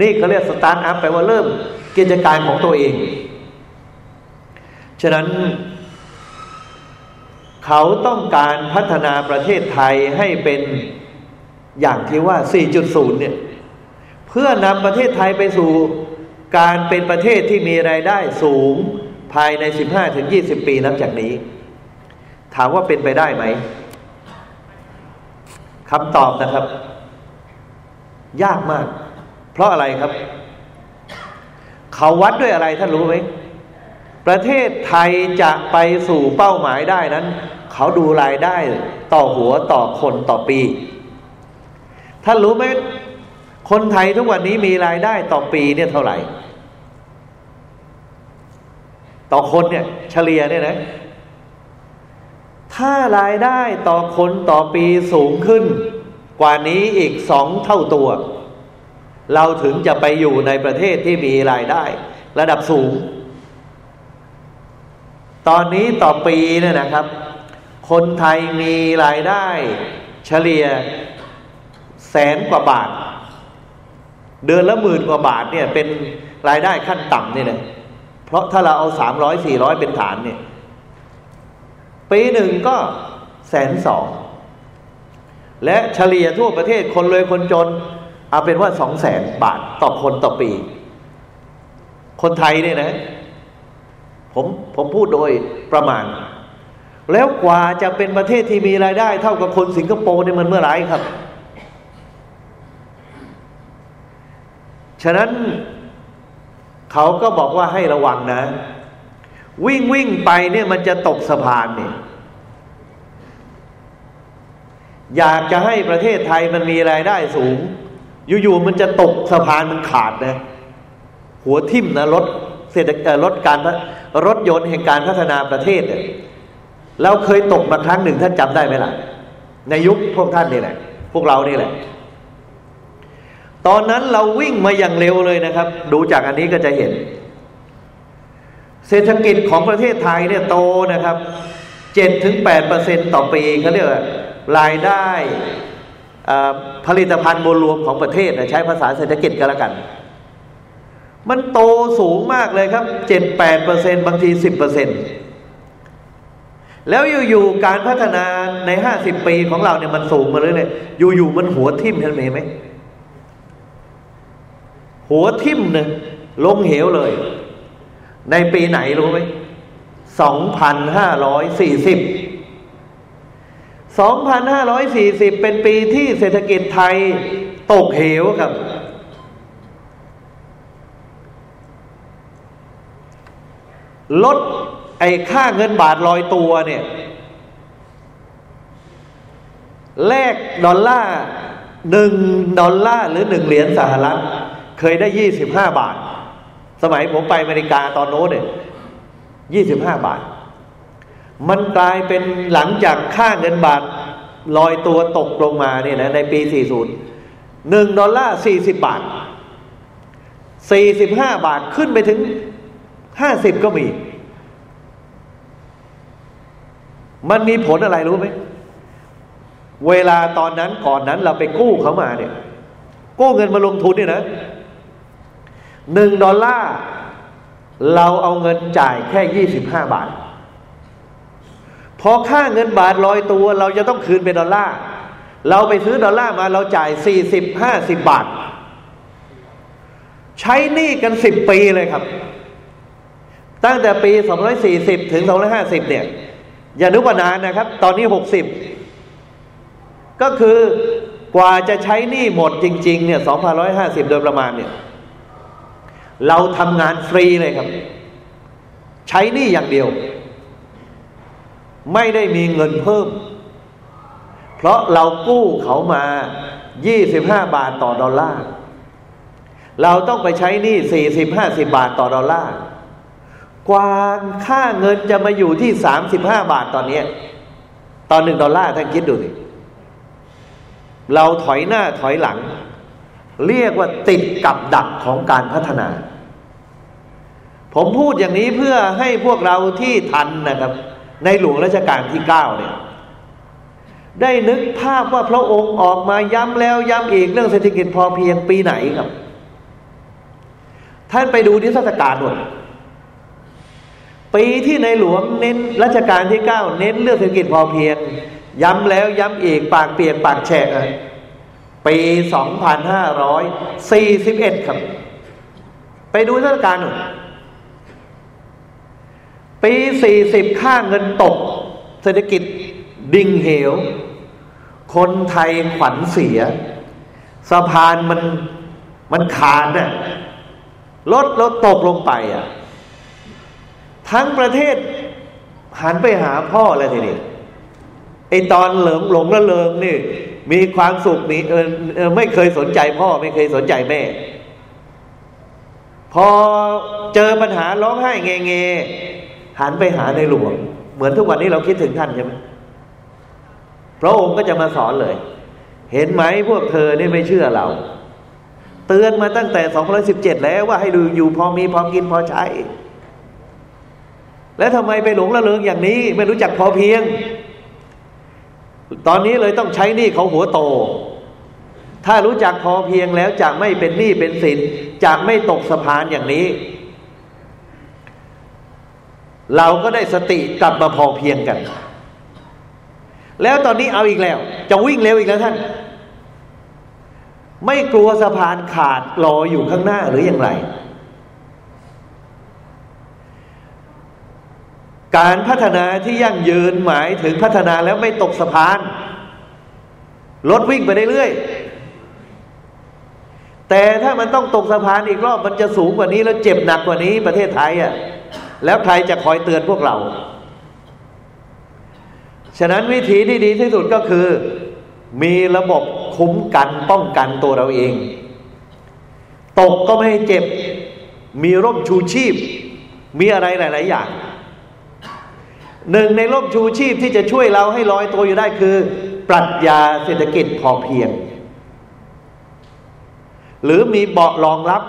นี่เขาเรียกสตาร์ทอัพแปลว่าเริ่มกิจการของตัวเอง ฉะนั้นเขาต้องการพัฒนาประเทศไทยให้เป็น อย่างที่ว่า 4.0 เนี่ย เพื่อนำประเทศไทยไปสู่การเป็นประเทศที่มีรายได้สูงภายใน 15-20 ปีนับจากนี้ ถามว่าเป็นไปได้ไหมคำตอบนะครับ ยากมาก เพราะอะไรครับ เขาวัดด้วยอะไรท่านรู้ไหมประเทศไทยจะไปสู่เป้าหมายได้นั้น เขาดูรายได้ต่อหัวต่อคนต่อปี ท่านรู้ไหมคนไทยทุกวันนี้มีรายได้ต่อปีเนี่ยเท่าไหร่ ต่อคนเนี่ย เฉลี่ยเนี่ยนะ ถ้ารายได้ต่อคนต่อปีสูงขึ้น กว่านี้อีกสองเท่าตัว เราถึงจะไปอยู่ในประเทศที่มีรายได้ ระดับสูง ตอนนี้ต่อปีเนี่ยนะครับ คนไทยมีรายได้ เฉลี่ย แสนกว่าบาท เดือนละหมื่นกว่าบาทเนี่ย เป็นรายได้ขั้นต่ำนี่เลยเพราะถ้าเราเอาสามร้อยสี่ร้อยเป็นฐานเนี่ยปีหนึ่งก็แสนสอง และเฉลี่ยทั่วประเทศคนรวยคนจน เอาเป็นว่าสองแสนบาทต่อคนต่อปี คนไทยเนี่ยนะ ผมผมพูดโดยประมาณ แล้วกว่าจะเป็นประเทศที่มีรายได้ เท่ากับคนสิงคโปร์เนี่ยมันเมื่อไรครับ ฉะนั้นเขาก็บอกว่าให้ระวังนะ วิ่งวิ่งไปเนี่ยมันจะตกสะพานเนี่ยอยากจะให้ประเทศไทยมันมีรายได้สูง อยู่ๆมันจะตกสะพานมันขาดนะหัวทิ่มนะรถเศรษฐกิจรถการรถยนต์แห่งการพัฒนาประเทศเนี่ยเราเคยตกมาครั้งหนึ่งท่านจำได้ไหมล่ะ ในยุคพวกท่านนี่แหละ พวกเรานี่แหละ ตอนนั้นเราวิ่งมาอย่างเร็วเลยนะครับ ดูจากอันนี้ก็จะเห็น เศรษฐกิจของประเทศไทยเนี่ยโตนะครับเจ็ดถึงแปดเปอร์เซ็นต่อปีเขาเรียกว่ารายได้ผลิตภัณฑ์มวลรวมของประเทศใช้ภาษาเศรษฐกิจกันละกัน มันโตสูงมากเลยครับเจ็ดแปดเปอร์เซ็นบางทีสิบเปอร์เซ็นแล้วอยู่ๆการพัฒนาในห้าสิบปีของเราเนี่ยมันสูงมาเลยเลยอยู่ๆมันหัวทิ่มเห็นไหม หัวทิ่มหนึ่งลงเหวเลย ในปีไหนรู้ไหมสองพันห้าร้อยสี่สิบ2,540เป็นปีที่เศรษฐกิจไทยตกเหวครับ ลดไอ้ค่าเงินบาทลอยตัวเนี่ยแลกดอลลาร์หนึ่งดอลลาร์หรือหนึ่งเหรียญสหรัฐ เคยได้ยี่สิบห้าบาท สมัยผมไปอเมริกาตอนโน้นเนี่ยยี่สิบห้าบาท มันกลายเป็นหลังจากค่าเงินบาทลอยตัวตกลงมาเนี่ยนะในปี 40หนึ่งดอลลาร์สี่สิบบาทสี่สิบห้าบาทขึ้นไปถึงห้าสิบก็มี มันมีผลอะไรรู้ไหม เวลาตอนนั้นก่อนนั้นเราไปกู้เขามาเนี่ย กู้เงินมาลงทุนเนี่ยนะ หนึ่งดอลลาร์เราเอาเงินจ่ายแค่ยี่สิบห้าบาท พอค่าเงินบาทลอยตัวเราจะต้องคืนเป็นดอลลาร์เราไปซื้อดอลลาร์มาเราจ่ายสี่สิบห้าสิบบาท ใช้หนี้กันสิบปีเลยครับ ตั้งแต่ปีสองร้อยสี่สิบถึงสองร้อยห้าสิบเนี่ย อย่านึกว่านานนะครับ ตอนนี้หกสิบก็คือกว่าจะใช้หนี้หมดจริง ๆ เนี่ยสองพันร้อยห้าสิบโดยประมาณเนี่ย เราทำงานฟรีเลยครับ ใช้หนี้อย่างเดียว ไม่ได้มีเงินเพิ่ม เพราะเรากู้เขามา 25 บาทต่อดอลลาร์เราต้องไปใช้หนี้สี่สิบห้าสิบาทต่อดอลลาร์กว่าค่าเงินจะมาอยู่ที่สามสิบห้าบาทตอนนี้ตอนหนึ่งดอลลาร์ท่านคิดดูสิเราถอยหน้าถอยหลัง เรียกว่าติดกับดักของการพัฒนา ผมพูดอย่างนี้เพื่อให้พวกเราที่ทันนะครับ ในหลวงรัชกาลที่เก้าเนี่ยได้นึกภาพว่าพระองค์ออกมาย้ำแล้วย้ำอีกเรื่องเศรษฐกิจพอเพียงปีไหนครับ ท่านไปดูนิทรรศการหมดปีที่ในหลวงเน้นรัชกาลที่เก้าเน้นเรื่องเศรษฐกิจพอเพียง ย้ำแล้วย้ำอีกปากเปียกปากแฉะปีสองพันห้าร้อยสี่สิบเอ็ดครับ ไปดูเทศกาลหน่อย ปีสี่สิบค่าเงินตก เศรษฐกิจดิ่งเหว คนไทยขวัญเสีย สะพานมันมันขาดน่ะรถรถตกลงไปอะ ทั้งประเทศหันไปหาพ่อแล้วทีนี้ไอตอนเหลิงหลงละเลิงนี่ มีความสุขมีเออเออไม่เคยสนใจพ่อ ไม่เคยสนใจแม่ พอเจอปัญหาร้องไห้เงเง หันไปหาในหลวง เหมือนทุกวันนี้เราคิดถึงท่านใช่ไหมพระองค์ก็จะมาสอนเลย เห็นไหมพวกเธอนี่ไม่เชื่อเรา เตือนมาตั้งแต่ 217 แล้วว่าให้ดูอยู่พอมีพอกินพอใช้ แล้วทำไมไปหลงละเลงอย่างนี้ ไม่รู้จักพอเพียง ตอนนี้เลยต้องใช้หนี้เขาหัวโต ถ้ารู้จักพอเพียงแล้วจะไม่เป็นหนี้เป็นสินจะไม่ตกสะพานอย่างนี้ เราก็ได้สติกลับมาพอเพียงกัน แล้วตอนนี้เอาอีกแล้ว จะวิ่งเร็วอีกแล้วท่าน ไม่กลัวสะพานขาดรออยู่ข้างหน้าหรืออย่างไร การพัฒนาที่ยั่งยืนหมายถึงพัฒนาแล้วไม่ตกสะพานรถวิ่งไปเรื่อยแต่ถ้ามันต้องตกสะพานอีกรอบมันจะสูงกว่านี้แล้วเจ็บหนักกว่านี้ประเทศไทยอะ่ะ แล้วใครจะคอยเตือนพวกเรา ฉะนั้นวิธีที่ดีที่สุดก็คือ มีระบบคุ้มกันป้องกันตัวเราเอง ตกก็ไม่ให้เจ็บ มีร่มชูชีพ มีอะไรหลาย ๆ อย่างหนึ่งในร่มชูชีพที่จะช่วยเราให้ลอยตัวอยู่ได้คือ ปรัชญาเศรษฐกิจพอเพียง หรือมีเบาะรองรับ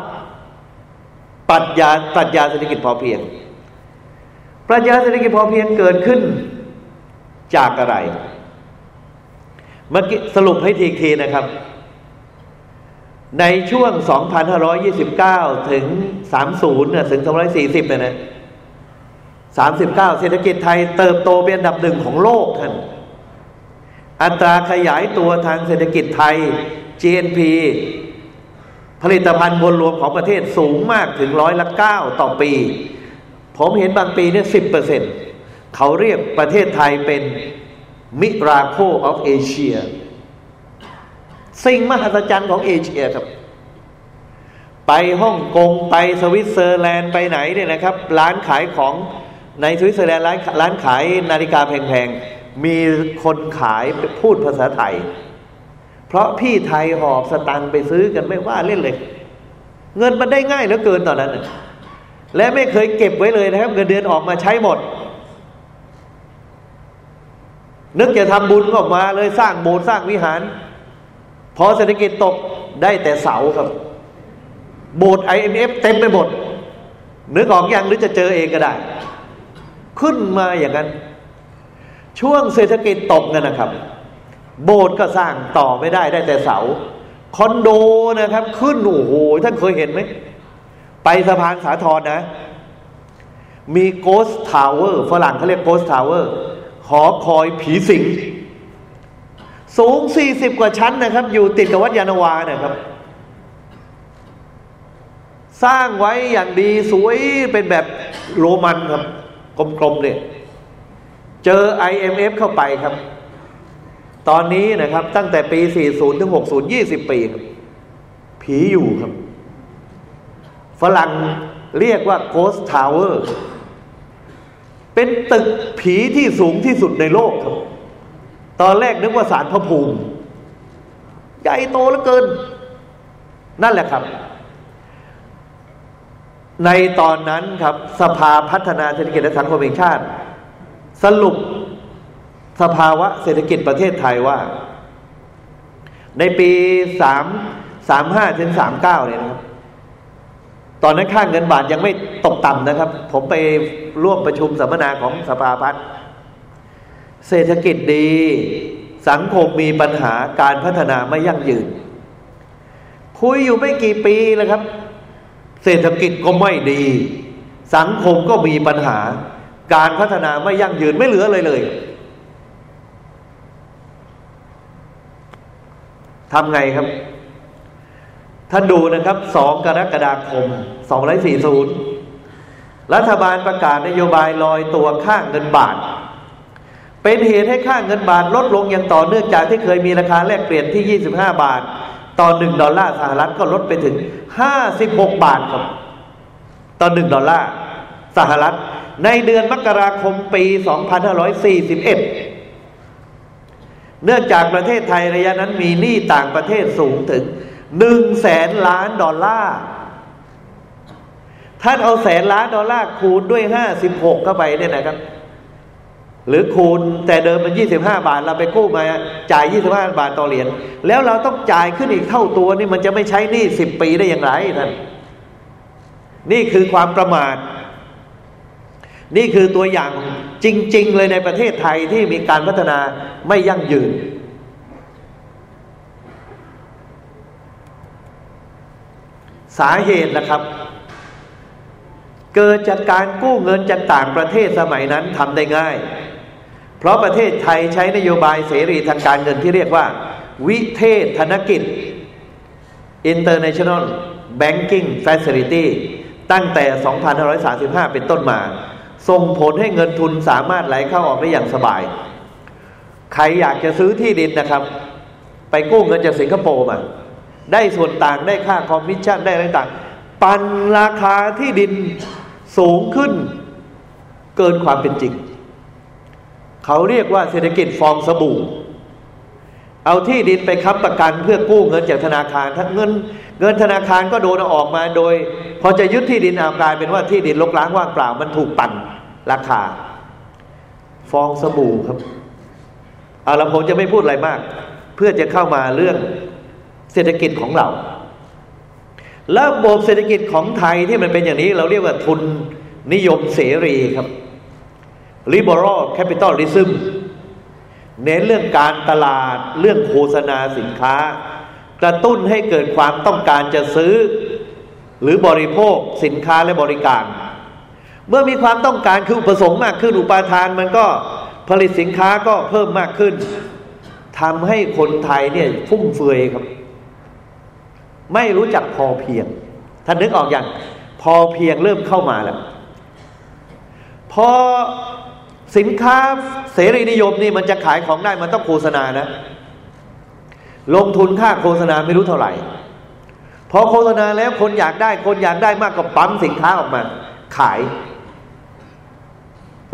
ปรัชญาปรัชญาเศรษฐกิจพอเพียง ปรัชญาเศรษฐกิจพอเพียงเกิดขึ้นจากอะไรเมื่อกี้สรุปให้ทีทีนะครับ ในช่วง 2529 ถึง 30ถึง 240เนี่ยนะสามสิบเก้าเศรษฐกิจไทยเติบโตเป็นอันดับหนึ่งของโลกท่านอัตราขยายตัวทางเศรษฐกิจไทย GNP ผลิตภัณฑ์มวลรวมของประเทศสูงมากถึงร้อยละเก้าต่อปี ผมเห็นบางปีเนี่ยสิบเปอร์เซ็นเขาเรียกประเทศไทยเป็น miracle of Asia สิ่งมหัศจรรย์ของเอเชียครับ ไปฮ่องกงไปสวิตเซอร์แลนด์ไปไหนเนี่ยนะครับ ร้านขายของในสวิตเซอร์แลนด์ร้านขายนาฬิกาแพงๆ มีคนขายพูดภาษาไทย เพราะพี่ไทยหอบสตังไปซื้อกันไม่ว่าเล่นเลย เงินมันได้ง่ายเหลือเกินตอนนั้น และไม่เคยเก็บไว้เลยนะครับ เงินเดือนออกมาใช้หมด นึกจะทำบุญออกมาเลยสร้างโบสถ์สร้างวิหาร พอเศรษฐกิจตกได้แต่เสาครับ โบสถ์ IMF เต็มไปหมดนึกออกยังหรือจะเจอเองก็ได้ ขึ้นมาอย่างนั้น ช่วงเศรษฐกิจตกนั่นนะครับ โบสถ์ก็สร้างต่อไม่ได้ได้แต่เสา คอนโดนะครับ ขึ้นโอ้โหท่านเคยเห็นไหม ไปสะพานสาทรนะ มี ghost tower ฝรั่งเขาเรียก ghost tower หอคอยผีสิง สูงสี่สิบกว่าชั้นนะครับ อยู่ติดกับวัดยานวานะครับ สร้างไว้อย่างดีสวยเป็นแบบโรมันครับ กลมๆเนี่ยเจอ IMF เข้าไปครับ ตอนนี้นะครับ ตั้งแต่ปี 40 ถึง 60 20 ปีครับผีอยู่ครับ ฝรั่งเรียกว่า Ghost Tower เป็นตึกผีที่สูงที่สุดในโลกครับ ตอนแรกนึกว่าสารพระภูมิ ใหญ่โตเหลือเกิน นั่นแหละครับ ในตอนนั้นครับ สภาพัฒนาเศรษฐกิจและสังคมแห่งชาติ สรุปสภาวะเศรษฐกิจประเทศไทยว่า ในปีสามสามห้าถึงสามเก้าเนี่ยนะครับ ตอนนั้นค่าเงินบาทยังไม่ตกต่ำนะครับ ผมไปร่วมประชุมสัมมนาของสภาพัฒน์เศรษฐกิจดี สังคมมีปัญหาการพัฒนาไม่ยั่งยืน คุยอยู่ไม่กี่ปีแล้วครับ เศรษฐกิจก็ไม่ดี สังคมก็มีปัญหา การพัฒนาไม่ยั่งยืนไม่เหลือเลยเลยทำไงครับ ท่านดูนะครับสองกรกฎาคมสองร้อยสี่ศูนย์รัฐบาลประกาศนโยบายลอยตัวค่าเงินบาท เป็นเหตุให้ค่าเงินบาทลดลงอย่างต่อเนื่องจากที่เคยมีราคาแลกเปลี่ยนที่ 25 บาท ต่อหนึ่งดอลลาร์สหรัฐก็ลดไปถึง 56 บาทครับ ต่อหนึ่งดอลลาร์สหรัฐ ในเดือนมกราคมปี 2541เนื่องจากประเทศไทยระยะนั้นมีหนี้ต่างประเทศสูงถึง หนึ่งแสนล้านดอลลาร์ท่านเอาแสนล้านดอลลาร์คูณด้วยห้าสิบหกเข้าไปเนี่ยนะครับ หรือคูณแต่เดิมมันยี่สิบห้าบาท เราไปกู้มาจ่ายยี่สิบห้าบาทต่อเหรียญแล้วเราต้องจ่ายขึ้นอีกเท่าตัวนี่มันจะไม่ใช้หนี้สิบปีได้อย่างไรท่านนี่คือความประมาท นี่คือตัวอย่างจริง ๆ เลยในประเทศไทยที่มีการพัฒนาไม่ยั่งยืน สาเหตุนะครับ เกิดจากการกู้เงินจากต่างประเทศสมัยนั้นทำได้ง่าย เพราะประเทศไทยใช้นโยบายเสรีทางการเงินที่เรียกว่า วิเทศธนกิจ International Banking Facility ตั้งแต่ 2535 เป็นต้นมา ส่งผลให้เงินทุนสามารถไหลเข้าออกได้อย่างสบาย ใครอยากจะซื้อที่ดินนะครับ ไปกู้เงินจากสิงคโปร์มา ได้ส่วนต่างได้ค่าคอมมิชชั่นได้อะไรต่าง ปั่นราคาที่ดินสูงขึ้นเกินความเป็นจริง เขาเรียกว่าเศรษฐกิจฟองสบู่ เอาที่ดินไปค้ำประกันเพื่อกู้เงินจากธนาคารทั้งเงิน เงินธนาคารก็โดนออกมาโดย พอจะยึดที่ดินอากลายเป็นว่าที่ดินรกร้างว่างเปล่ามันถูกปั่นราคา ฟองสบู่ครับเอาละผมจะไม่พูดอะไรมาก เพื่อจะเข้ามาเรื่อง เศรษฐกิจของเรา ระบบเศรษฐกิจของไทยที่มันเป็นอย่างนี้เราเรียกว่าทุนนิยมเสรีครับ liberal capitalism เน้นเรื่องการตลาดเรื่องโฆษณาสินค้า กระตุ้นให้เกิดความต้องการจะซื้อ หรือบริโภคสินค้าและบริการ เมื่อมีความต้องการคือประสงค์มากขึ้นอุปาทานมันก็ผลิตสินค้าก็เพิ่มมากขึ้นทำให้คนไทยเนี่ยฟุ่มเฟือยครับ ไม่รู้จักพอเพียงท่านนึกออกอย่าง พอเพียงเริ่มเข้ามาแล้ว พอสินค้าเสรีนิยมนี่มันจะขายของได้มันต้องโฆษณานะ ลงทุนค่าโฆษณาไม่รู้เท่าไหร่ พอโฆษณาแล้วคนอยากได้คนอยากได้มากก็ปั๊มสินค้าออกมา ขาย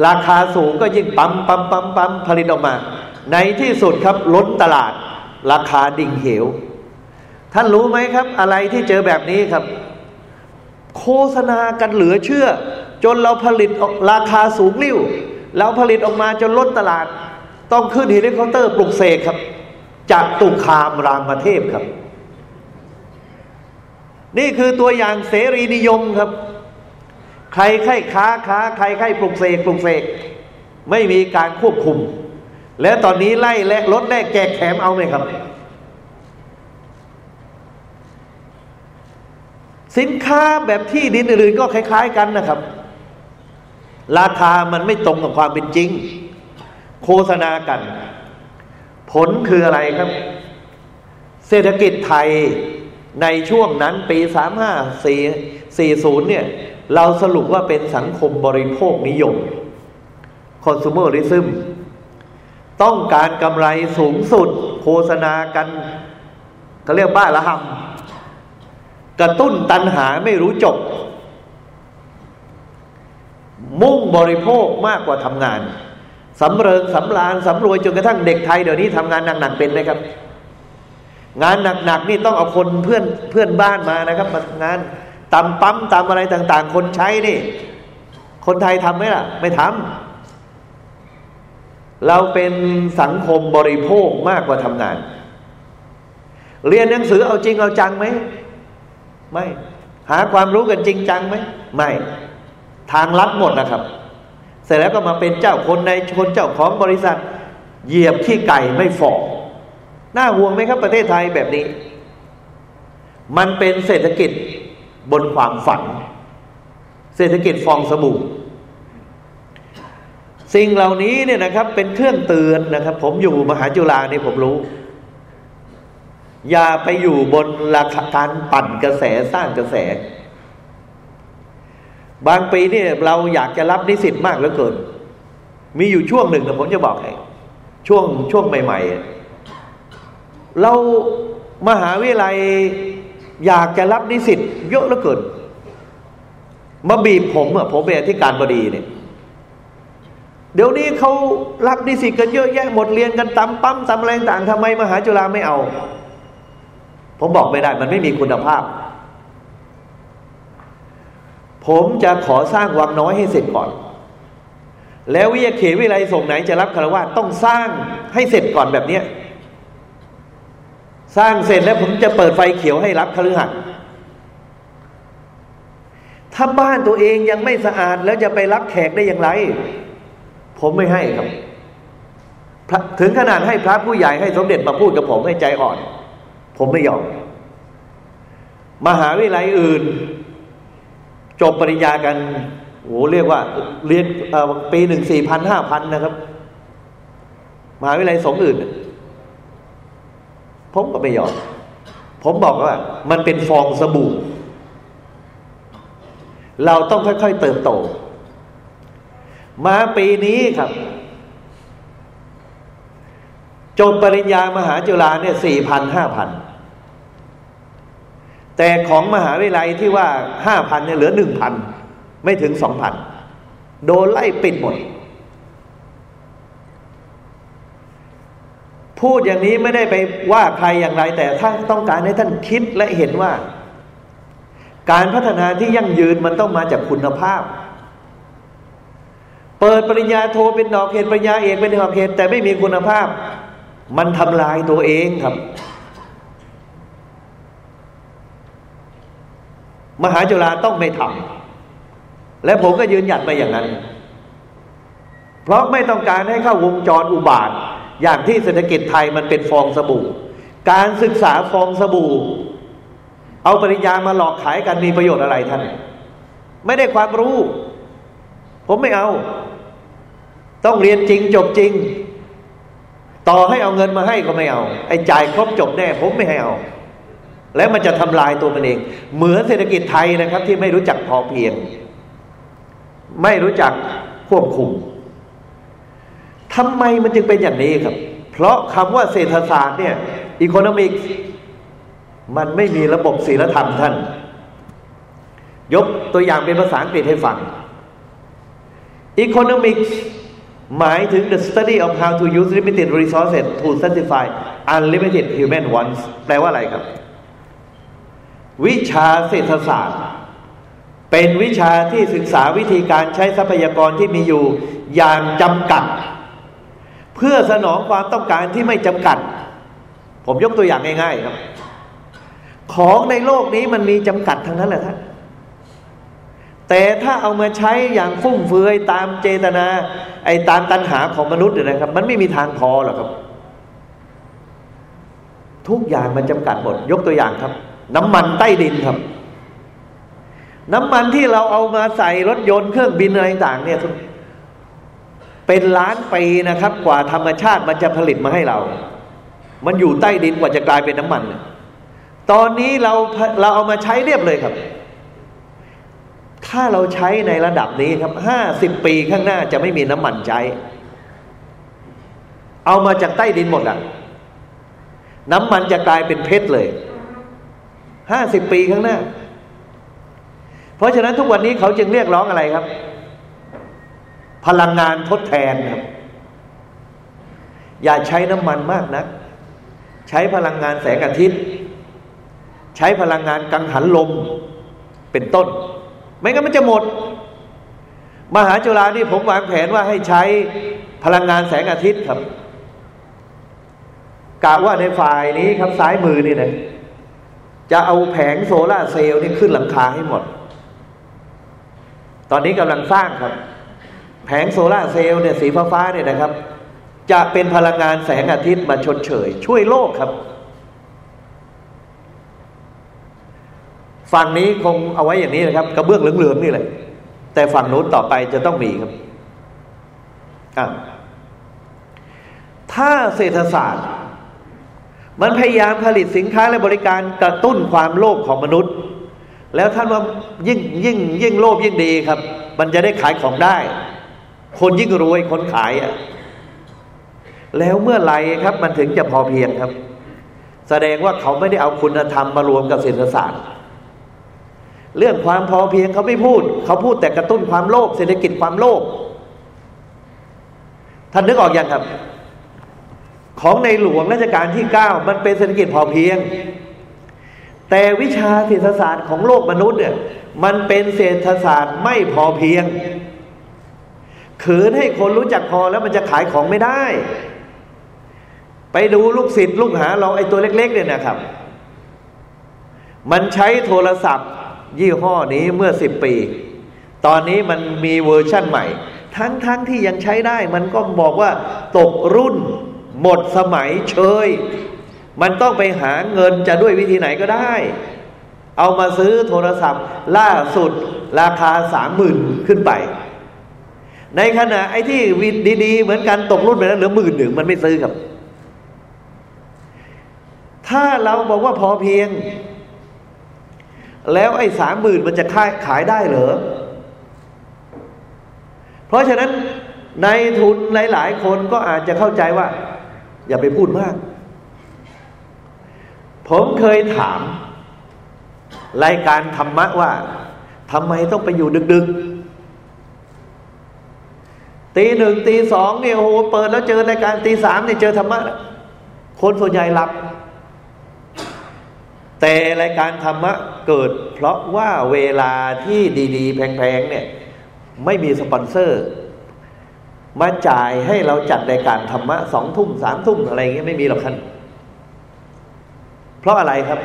ราคาสูงก็ยิ่งปั๊มปั๊มปั๊มปั๊มผลิตออกมา ในที่สุดครับล้นตลาด ราคาดิ่งเหว ท่านรู้ไหมครับ อะไรที่เจอแบบนี้ครับ โฆษณากันเหลือเชื่อ จนเราผลิตราคาสูงลิ่วเราผลิตออกมาจนล้นตลาด ต้องขึ้นเฮลิคอปเตอร์ปลุกเสกครับ จากตุคามรามเทพครับ นี่คือตัวอย่างเสรีนิยมครับ ใครใครค้าค้า ใครใครปลุกเสกปลุกเสกไม่มีการควบคุม แล้วตอนนี้ไล่และลดแลกแจกแถมเอาไหมครับ สินค้าแบบที่ดินอื่นก็คล้าย ๆ กันนะครับ ราคามันไม่ตรงกับความเป็นจริง โฆษณากัน ผลคืออะไรครับ เศรษฐกิจไทยในช่วงนั้นปีสามห้าสี่สี่ศูนย์เนี่ย เราสรุปว่าเป็นสังคมบริโภคนิยม consumerism ต้องการกำไรสูงสุด โฆษณากันเขาเรียกบ้าละหำ กระตุ้นตันหาไม่รู้จบ มุ่งบริโภคมากกว่าทำงานสำเริงสำราญสำรวยจนกระทั่งเด็กไทยเดี๋ยวนี้ทำงานหนักๆเป็นไหมครับ งานหนักๆนี่ต้องเอาคนเพื่อนเพื่อนบ้านมานะครับมางานตามปั๊มตามอะไรต่าง ๆ คนใช้นี่ คนไทยทำไหมล่ะ ไม่ทำเราเป็นสังคมบริโภคมากกว่าทำงาน เรียนหนังสือเอาจริงเอาจังไหม ไม่ หาความรู้กันจริงจังไหมไม่ ทางลัดหมดนะครับ เสร็จแล้วก็มาเป็นเจ้าคนในคนเจ้าของบริษัท เหยียบขี้ไก่ไม่ฟอกน่าห่วงไหมครับประเทศไทยแบบนี้ มันเป็นเศรษฐกิจบนความฝัน เศรษฐกิจฟองสบู่สิ่งเหล่านี้เนี่ยนะครับ เป็นเครื่องเตือนนะครับ ผมอยู่มหาจุฬาเนี่ยผมรู้ อย่าไปอยู่บนราคาการปั่นกระแสสร้างกระแส บางปีเนี่ยเราอยากจะรับนิสิตมากเหลือเกิน มีอยู่ช่วงหนึ่งนะผมจะบอกให้ช่วงช่วงใหม่ ๆ เรามหาวิทยาลัยอยากจะรับนิสิตเยอะเหลือเกิน มาบีบผมอะผมเป็นอธิการบดีเนี่ยเดี๋ยวนี้เขารับนิสิตกันเยอะแยะหมดเรียนกันตามปั๊มตามแรงต่างทำไมมหาจุฬาไม่เอา ผมบอกไม่ได้มันไม่มีคุณภาพ ผมจะขอสร้างวังน้อยให้เสร็จก่อน แล้ววิยาเขวิไลส่งไหนจะรับคารวะต้องสร้างให้เสร็จก่อนแบบเนี้ยสร้างเสร็จแล้วผมจะเปิดไฟเขียวให้รับคฤหัสถ์ถ้าบ้านตัวเองยังไม่สะอาดแล้วจะไปรับแขกได้อย่างไร ผมไม่ให้ครับ ถึงขนาดให้พระผู้ใหญ่ให้สมเด็จมาพูดกับผมให้ใจอ่อน ผมไม่ยอม มหาวิทยาลัยอื่น จบปริญญากันโอ้เรียกว่า เรียนปีหนึ่งสี่พันห้าพันนะครับ มหาวิทยาลัยสงอื่น ผมก็ไม่ยอม ผมบอกว่า มันเป็นฟองสบู่ เราต้องค่อยๆเติบโต มาปีนี้ครับจบปริญญามหาจุฬาเนี่ยสี่พันห้าพัน แต่ของมหาวิทยาลัยที่ว่าห้าพันเนี่ยเหลือหนึ่งพันไม่ถึงสองพันโดนไล่ปิดหมด พูดอย่างนี้ไม่ได้ไปว่าใครอย่างไร แต่ท่านต้องการให้ท่านคิดและเห็นว่า การพัฒนาที่ยั่งยืนมันต้องมาจากคุณภาพ เปิดปริญญาโทเป็นดอกเหตุปริญญาเอกเป็นดอกเหตุแต่ไม่มีคุณภาพ มันทำลายตัวเองครับ มหาจุฬาต้องไม่ทำและผมก็ยืนหยัดไปอย่างนั้น เพราะไม่ต้องการให้เข้าวงจรอุบาท อย่างที่เศรษฐกิจไทยมันเป็นฟองสบู่ การศึกษาฟองสบู่ เอาปริญญามาหลอกขายกันมีประโยชน์อะไรท่าน ไม่ได้ความรู้ ผมไม่เอา ต้องเรียนจริงจบจริง ต่อให้เอาเงินมาให้ก็ไม่เอา ไอ้จ่ายครบจบแน่ ผมไม่ให้เอา แล้วมันจะทำลายตัวมันเอง เหมือนเศรษฐกิจไทยนะครับ ที่ไม่รู้จักพอเพียง ไม่รู้จักควบคุมทำไมมันจึงเป็นอย่างนี้ครับ เพราะคำว่าเศรษฐศาสตร์เนี่ยอีโคโนมิกมันไม่มีระบบศีลธรรมท่าน ยกตัวอย่างเป็นภาษาอังกฤษให้ฟัง Economics หมายถึง the study of how to use limited resources to satisfy unlimited human wants แปลว่าอะไรครับ วิชาเศรษฐศาสตร์ เป็นวิชาที่ศึกษาวิธีการใช้ทรัพยากรที่มีอยู่อย่างจำกัด เพื่อสนองความต้องการที่ไม่จำกัด ผมยกตัวอย่างง่ายๆครับ ของในโลกนี้มันมีจำกัดทั้งนั้นแหละท่านแต่ถ้าเอามาใช้อย่างฟุ่มเฟือยตามเจตนา ไอ้ตามตัณหาของมนุษย์เนี่ยนะครับ มันไม่มีทางพอหรอกครับ ทุกอย่างมันจำกัดหมด ยกตัวอย่างครับ น้ำมันใต้ดินครับ น้ำมันที่เราเอามาใส่รถยนต์เครื่องบินอะไรต่างเนี่ย เป็นล้านปีนะครับ กว่าธรรมชาติมันจะผลิตมาให้เรา มันอยู่ใต้ดินกว่าจะกลายเป็นน้ำมัน ตอนนี้เราเราเอามาใช้เรียบเลยครับ ถ้าเราใช้ในระดับนี้ครับห้าสิบปีข้างหน้าจะไม่มีน้ำมันใช้ เอามาจากใต้ดินหมดอะน้ำมันจะกลายเป็นเพชรเลย ห้าสิบปีข้างหน้า เพราะฉะนั้นทุกวันนี้เขาจึงเรียกร้องอะไรครับ พลังงานทดแทนครับ อย่าใช้น้ำมันมากนะัก ใช้พลังงานแสงอาทิตย์ ใช้พลังงานกังหันลมเป็นต้น ไม่งั้นมันจะหมด มหาจุฬานี่ผมวางแผนว่าให้ใช้พลังงานแสงอาทิตย์ครับกะว่าในฝ่ายนี้ครับซ้ายมือนี่นะ จะเอาแผงโซลาเซลล์นี่ขึ้นหลังคาให้หมด ตอนนี้กำลังสร้างครับ แผงโซลาเซลล์เนี่ยสีฟ้าๆเนี่ยนะครับ จะเป็นพลังงานแสงอาทิตย์มาชดเชย ช่วยโลกครับ ฝั่งนี้คงเอาไว้อย่างนี้นะครับ กระเบื้องเหลืองๆนี่แหละ แต่ฝั่งนู้นต่อไปจะต้องมีครับอ่าถ้าเศรษฐศาสตร์ มันพยายามผลิตสินค้าและบริการกระตุ้นความโลภของมนุษย์ แล้วท่านว่ายิ่งยิ่งยิ่งโลภยิ่งดีครับ มันจะได้ขายของได้ คนยิ่งรวยคนขายอะแล้วเมื่อไหร่ครับ มันถึงจะพอเพียงครับ แสดงว่าเขาไม่ได้เอาคุณธรรมมารวมกับเศรษฐศาสตร์ เรื่องความพอเพียงเขาไม่พูด เขาพูดแต่กระตุ้นความโลภเศรษฐกิจความโลภท่านนึกออกอยังครับ ของในหลวงรัชกาลที่เก้ามันเป็นเศรษฐกิจพอเพียง แต่วิชาเศรษฐศาสตร์ของโลกมนุษย์เนี่ยมันเป็นเศรษฐศาสตร์ไม่พอเพียงขืนให้คนรู้จักพอแล้วมันจะขายของไม่ได้ ไปดูลูกศิษย์ลูกหาเราไอ้ตัวเล็ก ๆ เนี่ยนะครับ มันใช้โทรศัพท์ ยี่ห้อนี้เมื่อสิบปี ตอนนี้มันมีเวอร์ชั่นใหม่ ทั้งๆทที่ยังใช้ได้ มันก็บอกว่าตกรุ่น หมดสมัยเชย มันต้องไปหาเงินจะด้วยวิธีไหนก็ได้ เอามาซื้อโทรศัพท์ ล่าสุดราคาสามหมื่นขึ้นไป ในขณะไอ้ที่ดีๆ เหมือนกันตกรุ่นไปแล้วเหลือหมื่นหนึ่งมันไม่ซื้อครับ ถ้าเราบอกว่าพอเพียง แล้วไอ้สามหมื่นมันจะขายขายได้เหรอ เพราะฉะนั้นในทุนหลาย ๆ คนก็อาจจะเข้าใจว่า อย่าไปพูดมาก ผมเคยถาม รายการธรรมะว่าทำไมต้องไปอยู่ดึก ๆ ตีหนึ่งตีสองเนี่ยโอ้โหเปิดแล้วเจอรายการตีสามเนี่ยเจอธรรมะ คนส่วนใหญ่หลับ แต่รายการธรรมะเกิด เพราะว่าเวลาที่ดี ๆ แพง ๆ เนี่ย ไม่มีสปอนเซอร์ มาจ่ายให้เราจัดรายการธรรมะสองทุ่มสามทุ่มอะไรอย่างเงี้ยไม่มีหรอกท่านเพราะอะไรครับ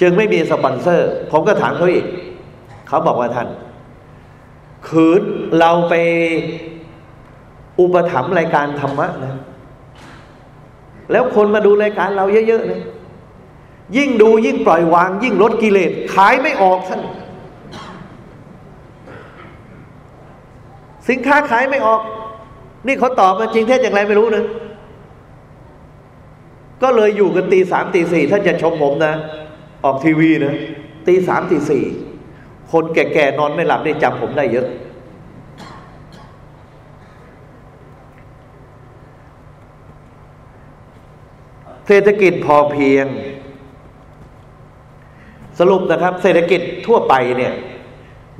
จึงไม่มีสปอนเซอร์ ผมก็ถามเขาอีก เขาบอกว่าท่านคืนเราไปอุปถัมภ์รายการธรรมะนะ แล้วคนมาดูรายการเราเยอะๆนะยิ่งดูยิ่งปล่อยวาง ยิ่งลดกิเลสขายไม่ออกท่าน สินค้าขายไม่ออก นี่เขาตอบมาจริงเท็จอย่างไรไม่รู้นะก็เลยอยู่กันตีสามตีสี่ถ้านจะชมผมนะ ออกทีวีนะตีสามตีสี่คนแก่ๆนอนไม่หลับได้จำผมได้เยอะ เศรษฐกิจพอเพียง สรุปนะครับ เศรษฐกิจทั่วไปเนี่ย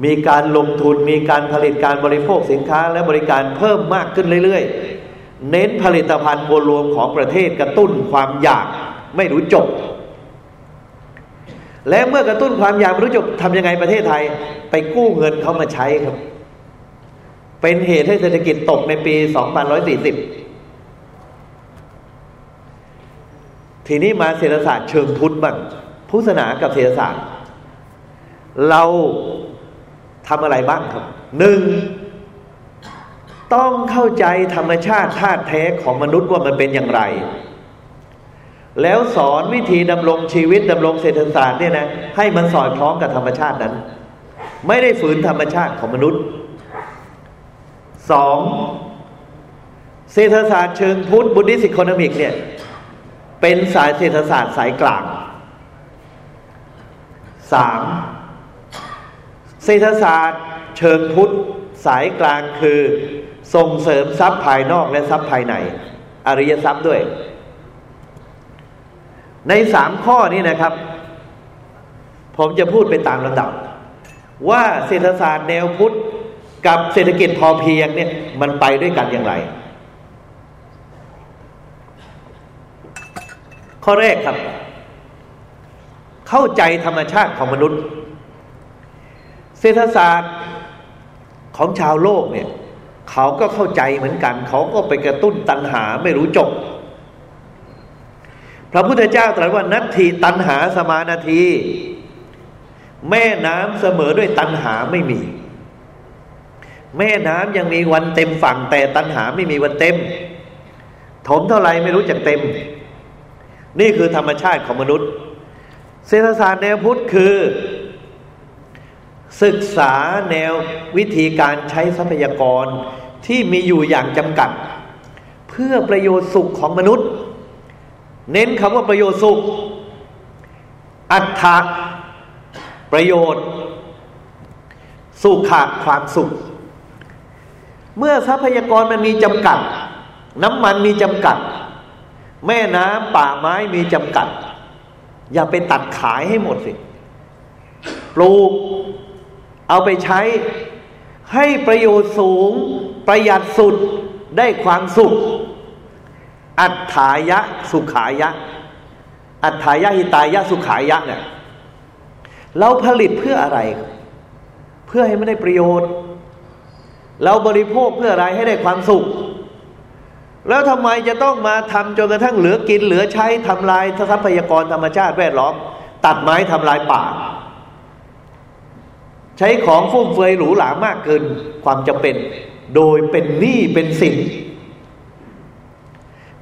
มีการลงทุนมีการผลิตการบริโภคสินค้าและบริการเพิ่มมากขึ้นเรื่อยๆ เน้นผลิตภัณฑ์มวลรวมของประเทศกระตุ้นความอยากไม่รู้จบ และเมื่อกระตุ้นความอยากไม่รู้จบทำยังไงประเทศไทย ไปกู้เงินเขามาใช้ครับ เป็นเหตุให้เศรษฐกิจตกในปี 2140 ทีนี้มาเศรษฐศาสตร์เชิงพุทธบ้างพุทธศาสนากับเศรษฐศาสตร์ เรา ทำอะไรบ้างครับหนึ่งต้องเข้าใจธรรมชาติธาตุแท้ของมนุษย์ว่ามันเป็นอย่างไร แล้วสอนวิธีดำรงชีวิตดำรงเศรษฐศาสตร์เนี่ยนะให้มันสอดคล้องกับธรรมชาตินั้น ไม่ได้ฝืนธรรมชาติของมนุษย์สองเศรษฐศาสตร์เชิงพุทธบุติสิคโนมิกเนี่ยเป็นสายเศรษฐศาสตร์สายกลางสาม เศรษฐศาสตร์ เชิงพุทธสายกลางคือส่งเสริมทรัพย์ภายนอกและทรัพย์ภายใน อริยทรัพย์ด้วย ในสามข้อนี้นะครับ ผมจะพูดไปตามลำดับ ว่าเศรษฐศาสตร์แนวพุทธกับเศรษฐกิจพอเพียงเนี่ยมันไปด้วยกันอย่างไร ข้อแรกครับ เข้าใจธรรมชาติของมนุษย์ เศรษฐศาสตร์ของชาวโลกเนี่ยเขาก็เข้าใจเหมือนกัน เขาก็ไปกระตุ้นตัณหาไม่รู้จบ พระพุทธเจ้าตรัสว่านัตถีตัณหาสมานาที แม่น้ำเสมอด้วยตัณหาไม่มี แม่น้ำยังมีวันเต็มฝั่งแต่ตัณหาไม่มีวันเต็ม ถมเท่าไรไม่รู้จักเต็ม นี่คือธรรมชาติของมนุษย์ เศรษฐศาสตร์แนวพุทธคือ ศึกษาแนววิธีการใช้ทรัพยากรที่มีอยู่อย่างจำกัด เพื่อประโยชน์สุขของมนุษย์ เน้นคำว่าประโยชน์สุข อัตถะประโยชน์ สุขาความสุข เมื่อทรัพยากรมันมีจำกัด น้ำมันมีจำกัด แม่น้ำป่าไม้มีจำกัด อย่าไปตัดขายให้หมดสิ ปลูก เอาไปใช้ให้ประโยชน์สูง ประหยัดสุดได้ความสุข อัตถายะสุขายะ อัตถายะหิตายะสุขายะเนี่ยเราผลิตเพื่ออะไร เพื่อให้ไม่ได้ประโยชน์ เราบริโภคเพื่ออะไรให้ได้ความสุข แล้วทำไมจะต้องมาทำจนกระทั่งเหลือกินเหลือใช้ทำลายทรัพยากรธรรมชาติแวดล้อม ตัดไม้ทำลายป่า ใช้ของฟุ่มเฟือยหรูหรามากเกินความจำเป็น โดยเป็นหนี้เป็นสิน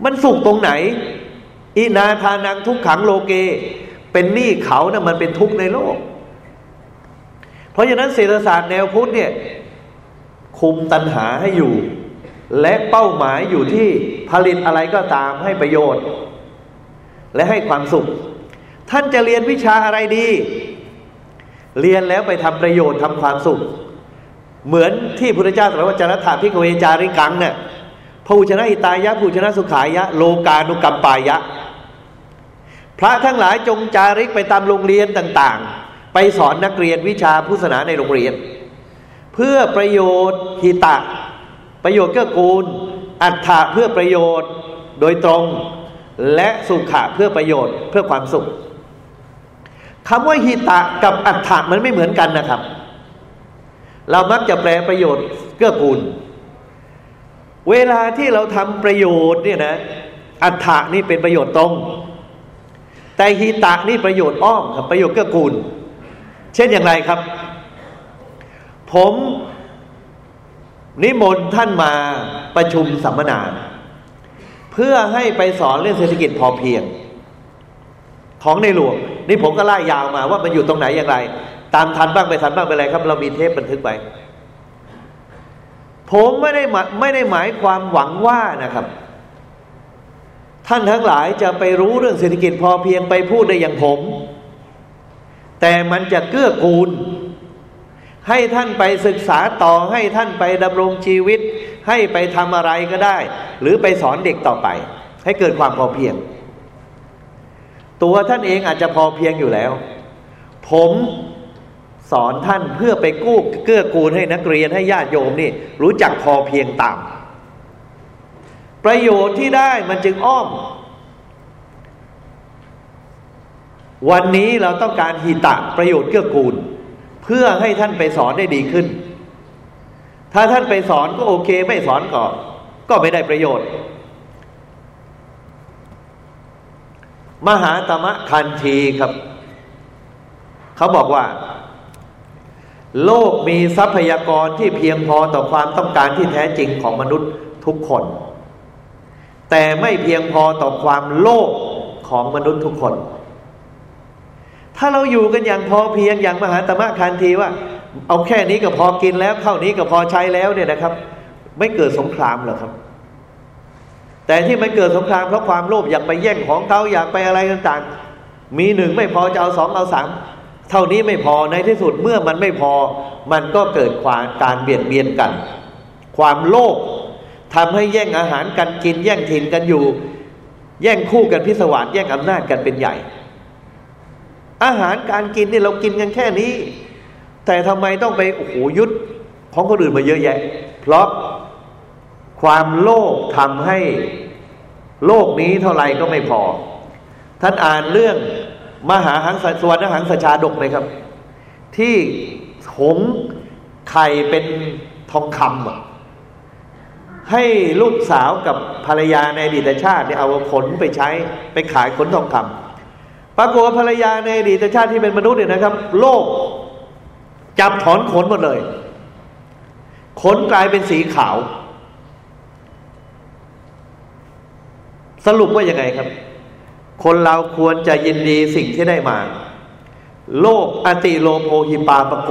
มันสุขตรงไหน อินาทานังทุกขังโลเก เป็นหนี้เขานะ่ะมันเป็นทุกข์ในโลก เพราะฉะนั้นเศรษฐศาสตร์แนวพุทธเนี่ย คุมตัณหาให้อยู่ และเป้าหมายอยู่ที่ผลิตอะไรก็ตามให้ประโยชน์ และให้ความสุข ท่านจะเรียนวิชาอะไรดี เรียนแล้วไปทำประโยชน์ทำความสุข เหมือนที่พระเจ้าตรัสว่าจารถาพิกเวจาริกังเนี่ยผู้ชนะอิตายะผู้ชนะสุขายะ โลกานุกรรมปายะ พระทั้งหลายจงจาริกไปตามโรงเรียนต่างๆ ไปสอนนักเรียนวิชาพุทธศาสนาในโรงเรียน เพื่อประโยชน์หิตะ ประโยชน์เกื้อกูล อัตถะเพื่อประโยชน์โดยตรง และสุขะเพื่อประโยชน์เพื่อความสุข คำว่าหิตะกับอัฏฐะมันไม่เหมือนกันนะครับ เรามักจะแปลประโยชน์เกื้อกูล เวลาที่เราทำประโยชน์เนี่ยนะอัฏฐะนี่เป็นประโยชน์ตรง แต่หิตะนี่ประโยชน์อ้อมครับประโยชน์เกื้อกูล เช่นอย่างไรครับ ผมนิมนต์ท่านมาประชุมสัมมนา เพื่อให้ไปสอนเรื่องเศรษฐกิจพอเพียง ของในหลวง นี่ผมก็ไล่ยาวมาว่ามันอยู่ตรงไหนอย่างไร ตามทันบ้างไปทันบ้างไปอะไรครับ เรามีเทปบันทึกไว้ผมไม่ได้ไม่ได้หมายความหวังว่านะครับ ท่านทั้งหลายจะไปรู้เรื่องเศรษฐกิจพอเพียงไปพูดได้อย่างผม แต่มันจะเกื้อกูล ให้ท่านไปศึกษาต่อให้ท่านไปดำรงชีวิต ให้ไปทำอะไรก็ได้ หรือไปสอนเด็กต่อไป ให้เกิดความพอเพียง ตัวท่านเองอาจจะพอเพียงอยู่แล้ว ผมสอนท่านเพื่อไปกู้เกื้อกูลให้นักเรียนให้ญาติโยมนี่ รู้จักพอเพียงตาม ประโยชน์ที่ได้มันจึงอ้อม วันนี้เราต้องการหิตะประโยชน์เกื้อกูล เพื่อให้ท่านไปสอนได้ดีขึ้น ถ้าท่านไปสอนก็โอเค ไม่สอนก็ ก็ไม่ได้ประโยชน์ มหาตมะคันธีครับ เขาบอกว่า โลกมีทรัพยากรที่เพียงพอต่อความต้องการที่แท้จริงของมนุษย์ทุกคน แต่ไม่เพียงพอต่อความโลภของมนุษย์ทุกคน ถ้าเราอยู่กันอย่างพอเพียงอย่างมหาตมะคันธีว่า เอาแค่นี้ก็พอกินแล้วเท่านี้ก็พอใช้แล้วเนี่ยนะครับ ไม่เกิดสงครามหรอกครับ แต่ที่มันเกิดสงครามเพราะความโลภอยากไปแย่งของเขาอยากไปอะไรต่างๆ มีหนึ่งไม่พอจะเอาสองเอาสามเท่านี้ไม่พอในที่สุดเมื่อมันไม่พอ มันก็เกิดความการเบียดเบียนกัน ความโลภทำให้แย่งอาหารกันกิน แย่งถิ่นกันอยู่ แย่งคู่กันพิศวาสแย่งอำนาจกันเป็นใหญ่ อาหารการกินนี่เรากินกันแค่นี้ แต่ทำไมต้องไปโอ้โหยุดของคนอื่นมาเยอะแยะ เพราะ ความโลภทำให้โลกนี้เท่าไรก็ไม่พอ ท่านอ่านเรื่องมหาหังสวรรค์หังสชาดกไหมครับ ที่ผงไข่เป็นทองคำให้ลูกสาวกับภรรยาในอดีตชาติเนี่ยเอาขนไปใช้ไปขายขนทองคำปรากฏว่าภรรยาในอดีตชาติที่เป็นมนุษย์เนี่ยนะครับ โลกจับถอนขนหมดเลย ขนกลายเป็นสีขาว สรุปว่ายังไงครับ คนเราควรจะยินดีสิ่งที่ได้มา โลกอติโลโภหิปาปโก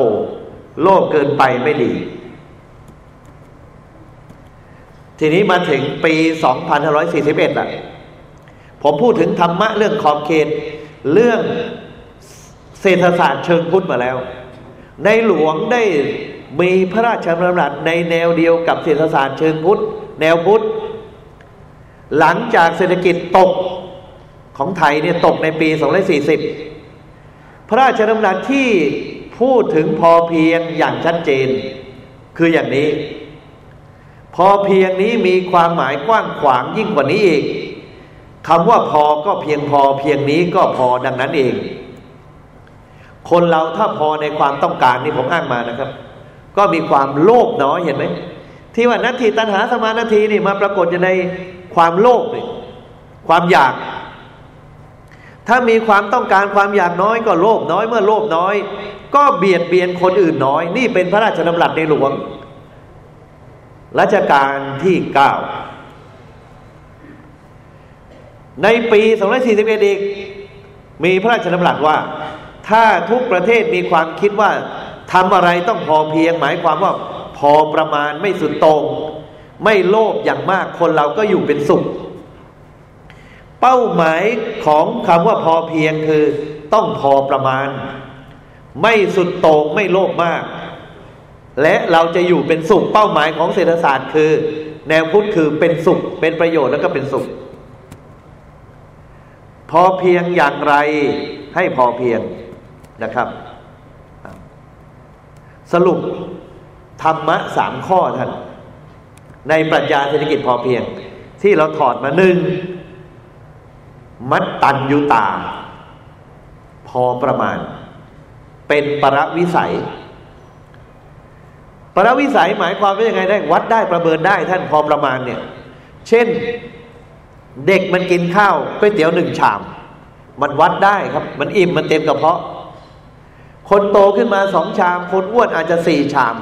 โลกเกินไปไม่ดี ทีนี้มาถึงปี 2541ละผมพูดถึงธรรมะเรื่องขอบเขต เรื่องเศรษฐศาสตร์เชิงพุทธมาแล้ว ในหลวงได้มีพระราชดำรัสในแนวเดียวกับเศรษฐศาสตร์เชิงพุทธ แนวพุทธ หลังจากเศรษฐกิจตกของไทยเนี่ยตกในปี 240 พระราชดำรัสที่พูดถึงพอเพียงอย่างชัดเจน คืออย่างนี้ พอเพียงนี้มีความหมายกว้างขวางยิ่งกว่านี้อีกคำว่าพอก็เพียงพอเพียงนี้ก็พอดังนั้นเอง คนเราถ้าพอในความต้องการนี่ผมอ้างมานะครับ ก็มีความโลภน้อยเห็นไหมที่ว่านาทีตัณหาสมานาทีนี่มาปรากฏอยู่ใน ความโลภนี่ความอยาก ถ้ามีความต้องการความอยากน้อยก็โลภน้อยเมื่อโลภน้อย ก็เบียดเบียนคนอื่นน้อย นี่เป็นพระราชดำรัสในหลวงรัชกาลที่เก้าในปี241อีกมีพระราชดำรัสว่า ถ้าทุกประเทศมีความคิดว่าทำอะไรต้องพอเพียง หมายความว่าพอประมาณไม่สุดโตรง ไม่โลภอย่างมากคนเราก็อยู่เป็นสุข เป้าหมายของคำว่าพอเพียงคือ ต้องพอประมาณ ไม่สุดโต่งไม่โลภมาก และเราจะอยู่เป็นสุข เป้าหมายของเศรษฐศาสตร์คือ แนวพุทธคือเป็นสุข เป็นประโยชน์แล้วก็เป็นสุข พอเพียงอย่างไรให้พอเพียงนะครับ สรุปธรรมะสามข้อท่าน ในปรัชญาเศรษฐกิจพอเพียง ที่เราถอดมาหนึ่งมัตตัญยุตา พอประมาณ เป็นประวิสัย ประวิสัยหมายความว่ายังไงได้วัดได้ประเมินได้ท่านพอประมาณเนี่ย เช่นเด็กมันกินข้าวก๋วยเตี๋ยวหนึ่งชาม มันวัดได้ครับ มันอิ่มมันเต็มกระเพาะ คนโตขึ้นมาสองชาม คนอ้วนอาจจะสี่ชาม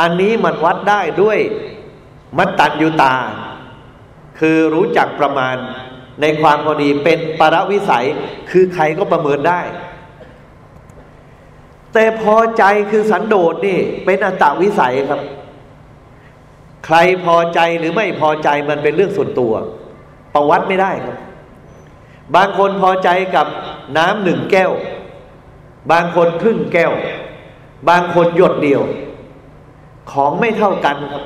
อันนี้มันวัดได้ด้วย มัตตัญยุตา คือรู้จักประมาณในความพอดีเป็นปรวิสัยคือใครก็ประเมินได้ แต่พอใจคือสันโดษนี่ เป็นอัตตวิสัยครับ ใครพอใจหรือไม่พอใจมันเป็นเรื่องส่วนตัว ประวัติไม่ได้ครับ บางคนพอใจกับน้ำหนึ่งแก้ว บางคนครึ่งแก้ว บางคนหยดเดียว ของไม่เท่ากันครับ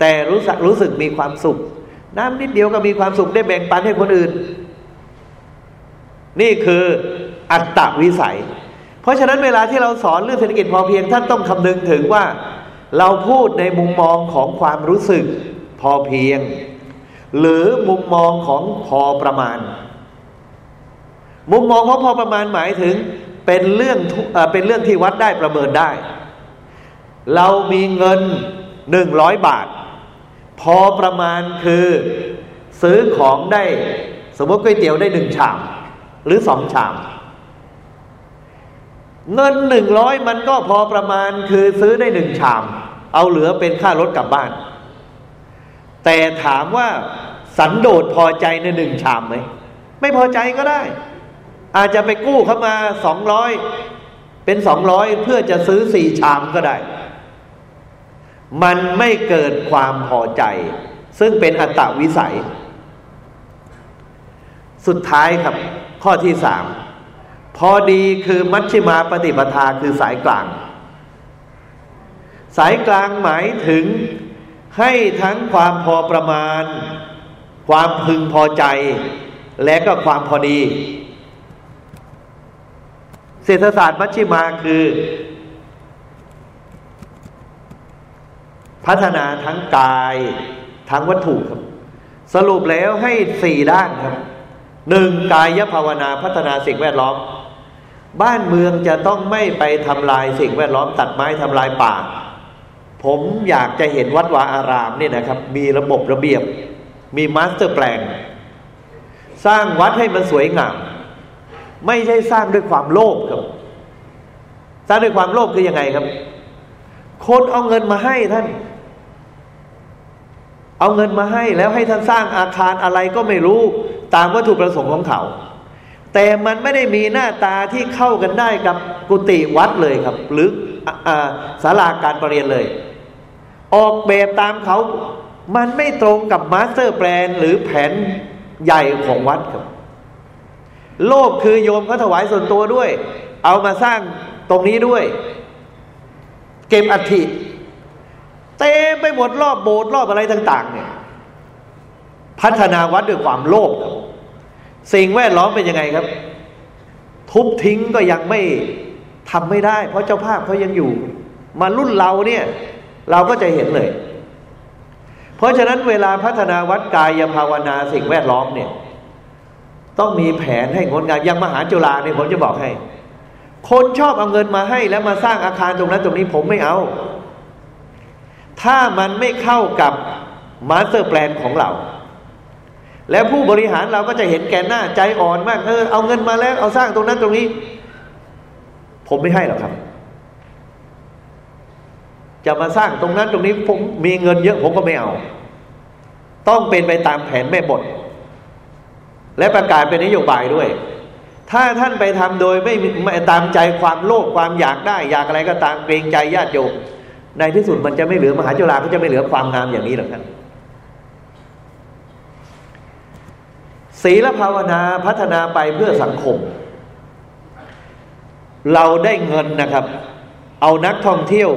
แต่รู้สึกรู้สึกมีความสุข น้ำนิดเดียวก็มีความสุขได้แบ่งปันให้คนอื่น นี่คืออัตตวิสัย เพราะฉะนั้นเวลาที่เราสอนเรื่องเศรษฐกิจพอเพียงท่านต้องคำนึงถึงว่า เราพูดในมุมมองของความรู้สึกพอเพียง หรือมุมมองของพอประมาณ มุมมองของพอประมาณหมายถึงเป็นเรื่องเป็นเรื่องที่วัดได้ประเมินได้ เรามีเงินหนึ่งร้อยบาท พอประมาณคือซื้อของได้ สมมติก๋วยเตี๋ยวได้หนึ่งชาม หรือสองชาม เงินหนึ่งร้อยมันก็พอประมาณคือซื้อได้หนึ่งชาม เอาเหลือเป็นค่ารถกลับบ้าน แต่ถามว่าสันโดษพอใจในหนึ่งชามไหมไม่พอใจก็ได้ อาจจะไปกู้เข้ามาสองร้อยเป็นสองร้อยเพื่อจะซื้อสี่ชามก็ได้ มันไม่เกิดความพอใจ ซึ่งเป็นอัตตวิสัย สุดท้ายครับ ข้อที่สามพอดีคือมัชฌิมาปฏิปทาคือสายกลาง สายกลางหมายถึงให้ทั้งความพอประมาณ ความพึงพอใจ และก็ความพอดี เศรษฐศาสตร์มัชฌิมาคือ พัฒนาทั้งกายทั้งวัตถุครับ สรุปแล้วให้สี่ด้านครับหนึ่งกายภาวนาพัฒนาสิ่งแวดล้อม บ้านเมืองจะต้องไม่ไปทำลายสิ่งแวดล้อม ตัดไม้ทำลายป่า ผมอยากจะเห็นวัดวาอารามเนี่ยนะครับ มีระบบระเบียบ มี master plan สร้างวัดให้มันสวยงาม ไม่ใช่สร้างด้วยความโลภครับ สร้างด้วยความโลภคือยังไงครับ คนเอาเงินมาให้ท่าน เอาเงินมาให้แล้วให้ท่านสร้างอาคารอะไรก็ไม่รู้ตามวัตถุประสงค์ของเขา แต่มันไม่ได้มีหน้าตาที่เข้ากันได้กับกุฏิวัดเลยครับ หรือศาลาการประเรียนเลย ออกแบบตามเขา มันไม่ตรงกับมาสเตอร์แปลนหรือแผนใหญ่ของวัดครับ โลกคือโยมเขาถวายส่วนตัวด้วย เอามาสร้างตรงนี้ด้วย เก็บอัฐิ เต็มไปหมดรอบโบสถ์รอบอะไรต่าง ๆ เนี่ย พัฒนาวัดด้วยความโลภสิ่งแวดล้อมเป็นยังไงครับ ทุบทิ้งก็ยังไม่ทำไม่ได้ เพราะเจ้าภาพเขายังอยู่ มารุ่นเราเนี่ย เราก็จะเห็นเลย เพราะฉะนั้นเวลาพัฒนาวัดกายภาวนาสิ่งแวดล้อมเนี่ย ต้องมีแผนให้งดงามยังมหาจุฬาเนี่ยผมจะบอกให้ คนชอบเอาเงินมาให้แล้วมาสร้างอาคารตรงนั้นตรงนี้ผมไม่เอา ถ้ามันไม่เข้ากับมาสเตอร์แปลนของเรา แล้วผู้บริหารเราก็จะเห็นแก่หน้าใจอ่อนมากเออเอาเงินมาแล้วเอาสร้างตรงนั้นตรงนี้ ผมไม่ให้หรอกครับ จะมาสร้างตรงนั้นตรงนี้ผมมีเงินเยอะผมก็ไม่เอา ต้องเป็นไปตามแผนแม่บท และประกาศเป็นนโยบายด้วย ถ้าท่านไปทำโดยไม่ไม่ตามใจความโลภความอยากได้ อยากอะไรก็ตามเกรงใจญาติโยม ในที่สุดมันจะไม่เหลือมหาจุฬาก็จะไม่เหลือความงามอย่างนี้หรอกท่านศีลภาวนาพัฒนาไปเพื่อสังคม เราได้เงินนะครับ เอานักท่องเที่ยว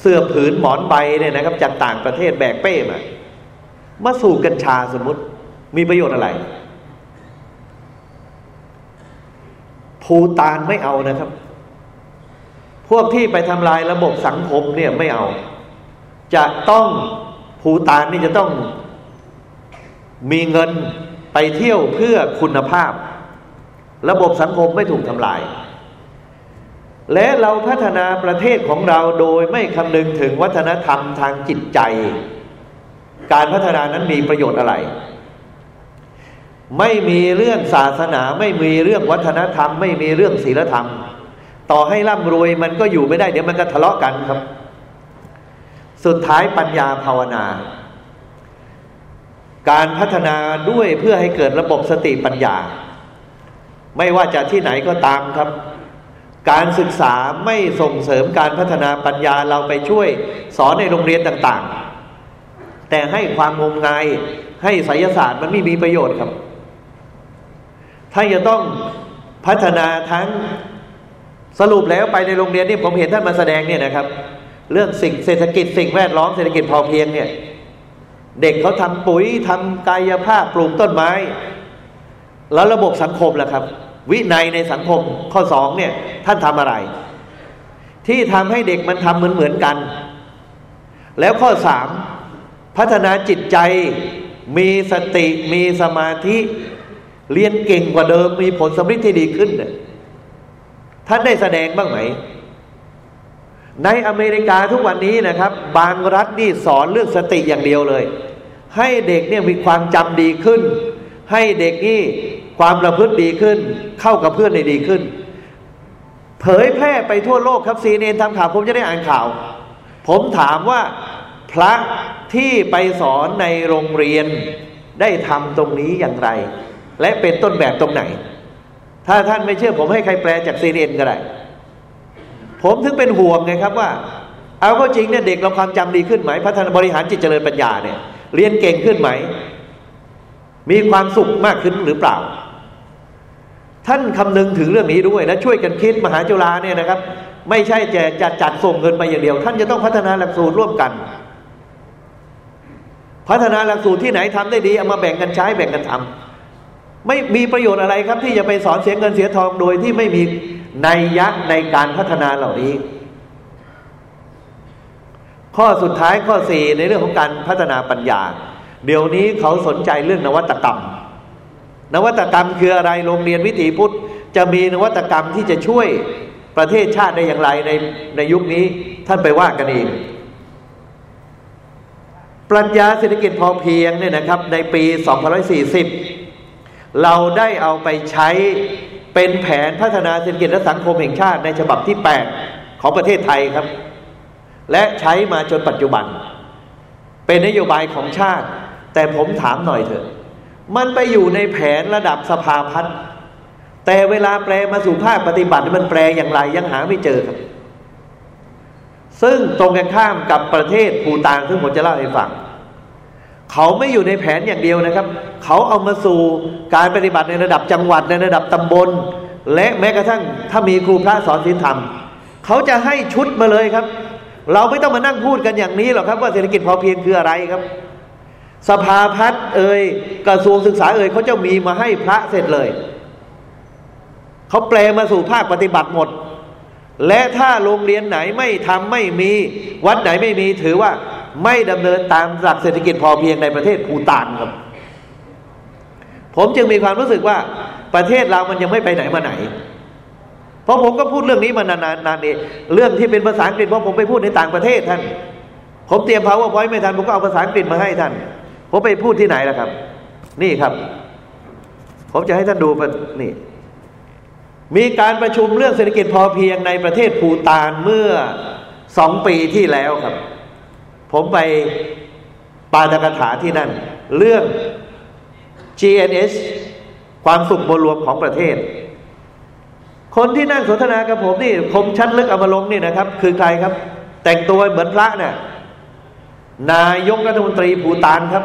เสื้อผืนหมอนใบเนี่ยนะครับ จากต่างประเทศแบกเป้มามาสู่กัญชาสมมติมีประโยชน์อะไร ภูตานไม่เอานะครับ พวกที่ไปทำลายระบบสังคมเนี่ยไม่เอา จะต้องภูตานนี่จะต้องมีเงินไปเที่ยวเพื่อคุณภาพ ระบบสังคมไม่ถูกทำลาย และเราพัฒนาประเทศของเราโดยไม่คำนึงถึงวัฒนธรรมทางจิตใจ การพัฒนานั้นมีประโยชน์อะไร ไม่มีเรื่องศาสนา ไม่มีเรื่องวัฒนธรรม ไม่มีเรื่องศีลธรรม ต่อให้ร่ำรวยมันก็อยู่ไม่ได้ เดี๋ยวมันก็ทะเลาะกันครับ สุดท้ายปัญญาภาวนา การพัฒนาด้วยเพื่อให้เกิดระบบสติปัญญา ไม่ว่าจะที่ไหนก็ตามครับ การศึกษาไม่ส่งเสริมการพัฒนาปัญญาเราไปช่วย สอนในโรงเรียนต่างๆ แต่ให้ความงมงายให้ไสยศาสตร์มันไม่มีประโยชน์ครับ ถ้าจะต้องพัฒนาทั้ง สรุปแล้วไปในโรงเรียนนี่ผมเห็นท่านมาแสดงเนี่ยนะครับ เรื่องสิ่งเศรษฐกิจสิ่งแวดล้อมเศรษฐกิจพอเพียงเนี่ย เด็กเขาทำปุ๋ยทำกายภาพปลูกต้นไม้ แล้วระบบสังคมล่ะครับ วินัยในสังคมข้อสองเนี่ย ท่านทำอะไร ที่ทำให้เด็กมันทำเหมือนเหมือนกัน แล้วข้อสามพัฒนาจิตใจมีสติมีสมาธิ เรียนเก่งกว่าเดิมมีผลสำเร็จที่ดีขึ้น ท่านได้แสดงบ้างไหม ในอเมริกาทุกวันนี้นะครับ บางรัฐนี่สอนเรื่องสติอย่างเดียวเลย ให้เด็กเนี่ยมีความจำดีขึ้น ให้เด็กนี่ความประพฤติดีขึ้น เข้ากับเพื่อนได้ดีขึ้น เผยแพร่ไปทั่วโลกครับซีเนนทำข่าวผมจะได้อ่านข่าว ผมถามว่าพระที่ไปสอนในโรงเรียนได้ทำตรงนี้อย่างไร และเป็นต้นแบบตรงไหน ถ้าท่านไม่เชื่อผมให้ใครแปลจากซีเนนก็ได้ ผมถึงเป็นห่วงไงครับว่า เอาก็จริงเนี่ยเด็กเราความจำดีขึ้นไหม พัฒนาบริหารจิตเจริญปัญญาเนี่ย เรียนเก่งขึ้นไหม มีความสุขมากขึ้นหรือเปล่า ท่านคำนึงถึงเรื่องนี้ด้วยและช่วยกันคิดมหาจุฬาเนี่ยนะครับ ไม่ใช่จะจัดจัดส่งเงินไปอย่างเดียว ท่านจะต้องพัฒนาหลักสูตรร่วมกัน พัฒนาหลักสูตรที่ไหนทำได้ดีเอามาแบ่งกันใช้แบ่งกันทำ ไม่มีประโยชน์อะไรครับ ที่จะไปสอนเสียเงินเสียทองโดยที่ไม่มีในยักในการพัฒนาเหล่านี้ ข้อสุดท้ายข้อสี่ในเรื่องของการพัฒนาปัญญา เดี๋ยวนี้เขาสนใจเรื่องนวัตกรรม นวัตกรรมคืออะไรโรงเรียนวิถีพุทธ จะมีนวัตกรรมที่จะช่วยประเทศชาติได้อย่างไรในในยุคนี้ท่านไปว่ากันเองปรัชญาเศรษฐกิจพอเพียงเนี่ยนะครับ ในปี 2540 เราได้เอาไปใช้เป็นแผนพัฒนาเศรษฐกิจและสังคมแห่งชาติในฉบับที่ 8 ของประเทศไทยครับ และใช้มาจนปัจจุบัน เป็นนโยบายของชาติ แต่ผมถามหน่อยเถอะ มันไปอยู่ในแผนระดับสภาพัฒน์แต่เวลาแปลมาสู่ภาคปฏิบัติมันแปลอย่างไรยังหาไม่เจอครับ ซึ่งตรงกันข้ามกับประเทศภูตานซึ่งผมจะเล่าให้ฟัง เขาไม่อยู่ในแผนอย่างเดียวนะครับ เขาเอามาสู่การปฏิบัติในระดับจังหวัดในระดับตำบล และแม้กระทั่งถ้ามีครูพระสอนศีลธรรม เขาจะให้ชุดมาเลยครับ เราไม่ต้องมานั่งพูดกันอย่างนี้หรอกครับว่าเศรษฐกิจพอเพียงคืออะไรครับ สภาพัฒน์เอ่ยกระทรวงศึกษาเอ่ยเขาจะมีมาให้พระเสร็จเลย เขาแปลมาสู่ภาคปฏิบัติหมดและถ้าโรงเรียนไหนไม่ทำไม่มี วัดไหนไม่มีถือว่า ไม่ดำเนินตามหลักเศรษฐกิจพอเพียงในประเทศภูตานครับ ผมจึงมีความรู้สึกว่าประเทศเรามันยังไม่ไปไหนมาไหน เพราะผมก็พูดเรื่องนี้มานานๆนานเองเรื่องที่เป็นภาษาอังกฤษเพราะผมไปพูดในต่างประเทศท่าน ผมเตรียม powerpoint ไม่ทันผมก็เอาภาษาอังกฤษมาให้ท่าน ผมไปพูดที่ไหนล่ะครับ นี่ครับ ผมจะให้ท่านดูนี่ มีการประชุมเรื่องเศรษฐกิจพอเพียงในประเทศภูตานเมื่อสองปีที่แล้วครับ ผมไปปาตกถาที่นั่น เรื่อง GNS ความสุขมวลรวมของประเทศ คนที่นั่งสนทนากับผมนี่คมชัดลึกอมลงนี่นะครับ คือใครครับ แต่งตัวเหมือนพระเนี่ยนายกรัฐมนตรีภูตานครับ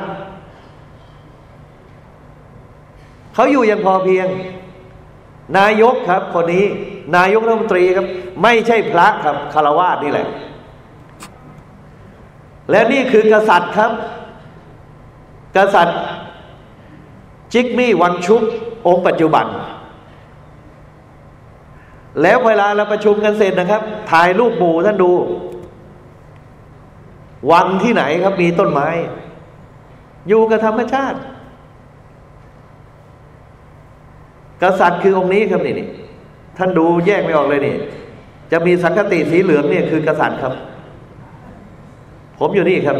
เขาอยู่อย่างพอเพียง นายกครับ คนนี้ นายกรัฐมนตรีครับ ไม่ใช่พระครับคารวาสนี่แหละ และนี่คือกษัตริย์ครับ กษัตริย์ จิกมี่วังชุกองค์ปัจจุบัน แล้วเวลาเราประชุมกันเสร็จนะครับ ถ่ายรูปหมู่ท่านดู วังที่ไหนครับมีต้นไม้ อยู่กับธรรมชาติ กษัตริย์คือองค์นี้ครับนี่นี่ท่านดูแยกไม่ออกเลยนี่ จะมีสังคติสีเหลืองเนี่ยคือกษัตริย์ครับ ผมอยู่นี่ครับ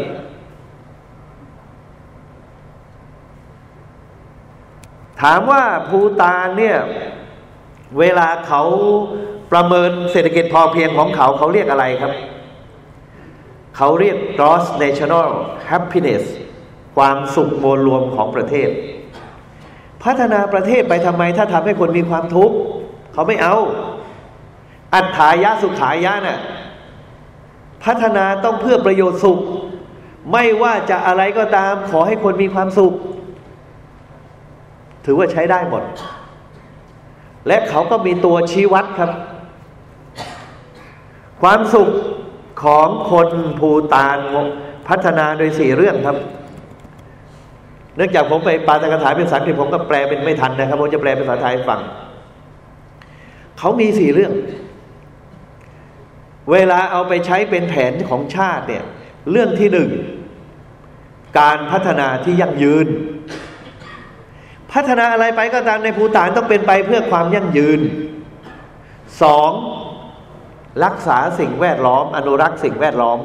ถามว่าภูตานเนี่ย เวลาเขาประเมินเศรษฐกิจพอเพียงของเขาเขาเรียกอะไรครับ เขาเรียก gross national happiness ความสุขมวลรวมของประเทศ พัฒนาประเทศไปทำไม ถ้าทำให้คนมีความทุกข์เขาไม่เอา อัตถายะสุขายะนะ่ะ พัฒนาต้องเพื่อประโยชน์สุข ไม่ว่าจะอะไรก็ตามขอให้คนมีความสุข ถือว่าใช้ได้หมด และเขาก็มีตัวชี้วัดครับ ความสุขของคนภูตานพัฒนาโดยสี่เรื่องครับ เนื่องจากผมไปปาตกถาเป็นภาษาอังกฤษผมก็แปลเป็นไม่ทันนะครับผมจะแปลเป็นภาษาไทยฟัง เขามีสี่เรื่อง เวลาเอาไปใช้เป็นแผนของชาติเนี่ยเรื่องที่หนึ่ง การพัฒนาที่ยั่งยืน พัฒนาอะไรไปก็ตามในภูฐานต้องเป็นไปเพื่อความยั่งยืนสองรักษาสิ่งแวดล้อม อนุรักษ์สิ่งแวดล้อม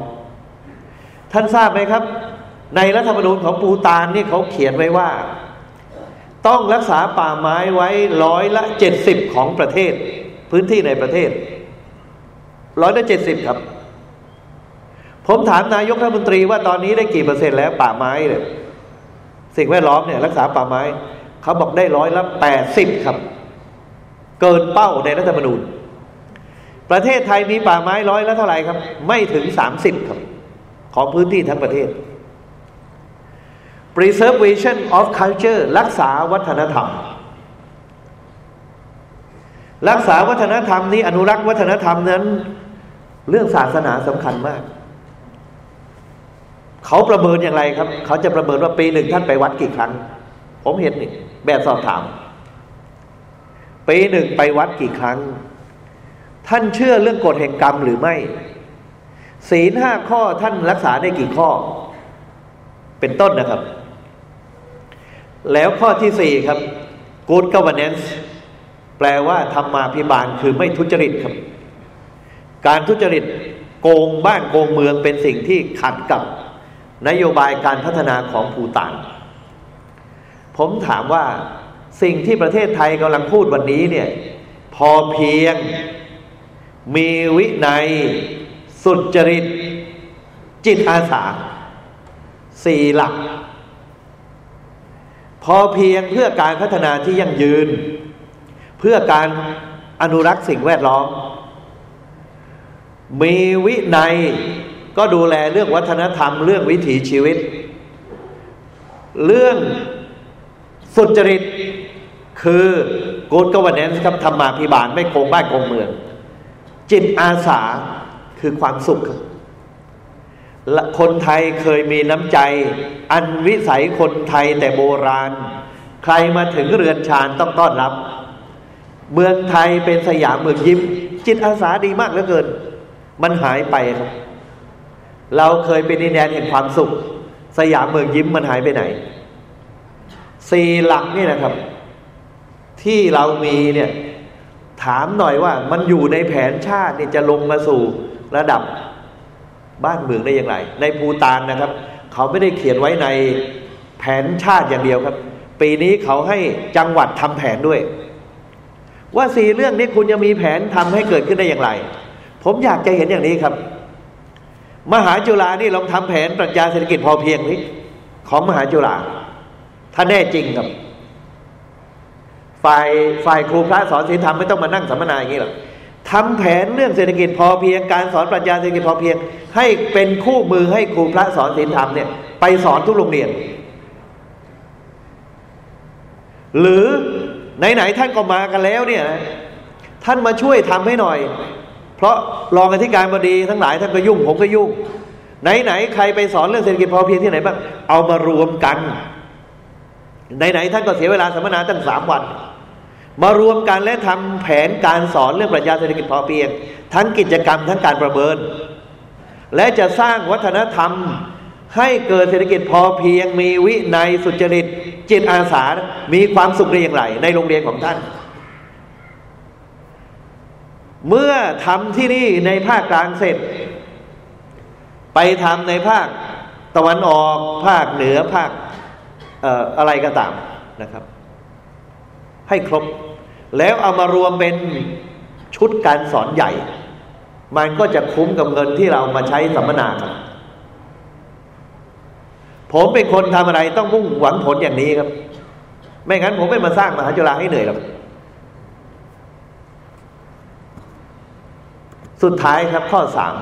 ท่านทราบไหมครับ ในรัฐธรรมนูญของปูตานนี่เขาเขียนไว้ว่า ต้องรักษาป่าไม้ไว้ร้อยละเจ็ดสิบของประเทศ พื้นที่ในประเทศ ร้อยละเจ็ดสิบครับ ผมถามนายกรัฐมนตรีว่าตอนนี้ได้กี่เปอร์เซ็นต์แล้วป่าไม้เนี่ยสิ่งแวดล้อมเนี่ยรักษาป่าไม้ เขาบอกได้ร้อยละแปดสิบครับ เกินเป้าในรัฐธรรมนูญ ประเทศไทยมีป่าไม้ร้อยละเท่าไหร่ครับ ไม่ถึงสามสิบครับ ของพื้นที่ทั้งประเทศ preservation of culture รักษาวัฒนธรรม รักษาวัฒนธรรมนี้อนุรักษ์วัฒนธรรมนั้น เรื่องศาสนาสำคัญมาก เขาประเมินอย่างไรครับ เขาจะประเมินว่าปีหนึ่งท่านไปวัดกี่ครั้ง ผมเห็นนี่แบบสอบถามปีหนึ่งไปวัดกี่ครั้ง ท่านเชื่อเรื่องกฎแห่งกรรมหรือไม่ ศีลห้าข้อท่านรักษาได้กี่ข้อ เป็นต้นนะครับ แล้วข้อที่สี่ครับ good governance แปลว่าธรรมาภิบาลคือไม่ทุจริตครับ การทุจริตโกงบ้านโกงเมืองเป็นสิ่งที่ขัดกับนโยบายการพัฒนาของภูตานผมถามว่าสิ่งที่ประเทศไทยกำลังพูดวันนี้เนี่ย พอเพียง มีวินัย สุจริต จิตอาสาสี่หลัก พอเพียงเพื่อการพัฒนาที่ยั่งยืน เพื่อการอนุรักษ์สิ่งแวดล้อม มีวินัยก็ดูแลเรื่องวัฒนธรรมเรื่องวิถีชีวิต เรื่องสุจริตคือกูดกวันแนนครับธรรมาภิบาลไม่โกงบ้านโกงเมือง จิตอาสาคือความสุขและคนไทยเคยมีน้ำใจ อันวิสัยคนไทยแต่โบราณ ใครมาถึงเรือนชานต้องต้อนรับ เมืองไทยเป็นสยามเมืองยิ้ม จิตอาสาดีมากเหลือเกิน มันหายไปครับ เราเคยเป็นดินแดนแห่งความสุข สยามเมืองยิ้มมันหายไปไหน สี่หลักนี่นะครับ ที่เรามีเนี่ย ถามหน่อยว่ามันอยู่ในแผนชาตินี่จะลงมาสู่ระดับบ้านเมืองได้อย่างไร ในภูตานนะครับ เขาไม่ได้เขียนไว้ในแผนชาติอย่างเดียวครับ ปีนี้เขาให้จังหวัดทำแผนด้วย ว่าสี่เรื่องนี้คุณจะมีแผนทำให้เกิดขึ้นได้อย่างไร ผมอยากจะเห็นอย่างนี้ครับ มหาจุฬานี่ลองทำแผนปรัชญาเศรษฐกิจพอเพียงนี้ของมหาจุฬาถ้าแน่จริงครับ ฝ่ายฝ่ายครูพระสอนศีลธรรมไม่ต้องมานั่งสัมมนาอย่างนี้หรอกทำแผนเรื่องเศรษฐกิจพอเพียง การสอนปรัชญาเศรษฐกิจพอเพียง ให้เป็นคู่มือให้ครูพระสอนศีลธรรมเนี่ยไปสอนทุกโรงเรียน หรือไหนๆท่านก็มากันแล้วเนี่ย ท่านมาช่วยทำให้หน่อย เพราะรองอธิการบดีทั้งหลายท่านก็ยุ่งผมก็ยุ่ง ไหนไหนใครไปสอนเรื่องเศรษฐกิจพอเพียงที่ไหนบ้างเอามารวมกันไหนไหนท่านก็เสียเวลาสัมมนาตั้งสามวัน มารวมกันและทำแผนการสอนเรื่องปรัชญาเศรษฐกิจพอเพียง ทั้งกิจกรรมทั้งการประเมิน และจะสร้างวัฒนธรรมให้เกิดเศรษฐกิจพอเพียง มีวินัยสุจริตจิตอาสา มีความสุขได้อย่างไร ในโรงเรียนของท่าน เมื่อทำที่นี่ในภาคกลางเสร็จ ไปทำในภาคตะวันออก ภาคเหนือภาคออะไรก็ตามนะครับ ให้ครบ แล้วเอามารวมเป็นชุดการสอนใหญ่ มันก็จะคุ้มกับเงินที่เรามาใช้สัมมนาครับผมเป็นคนทำอะไรต้องมุ่งหวังผลอย่างนี้ครับ ไม่งั้นผมไม่มาสร้างมหาจุฬาให้เหนื่อยหรอก สุดท้ายครับข้อสาม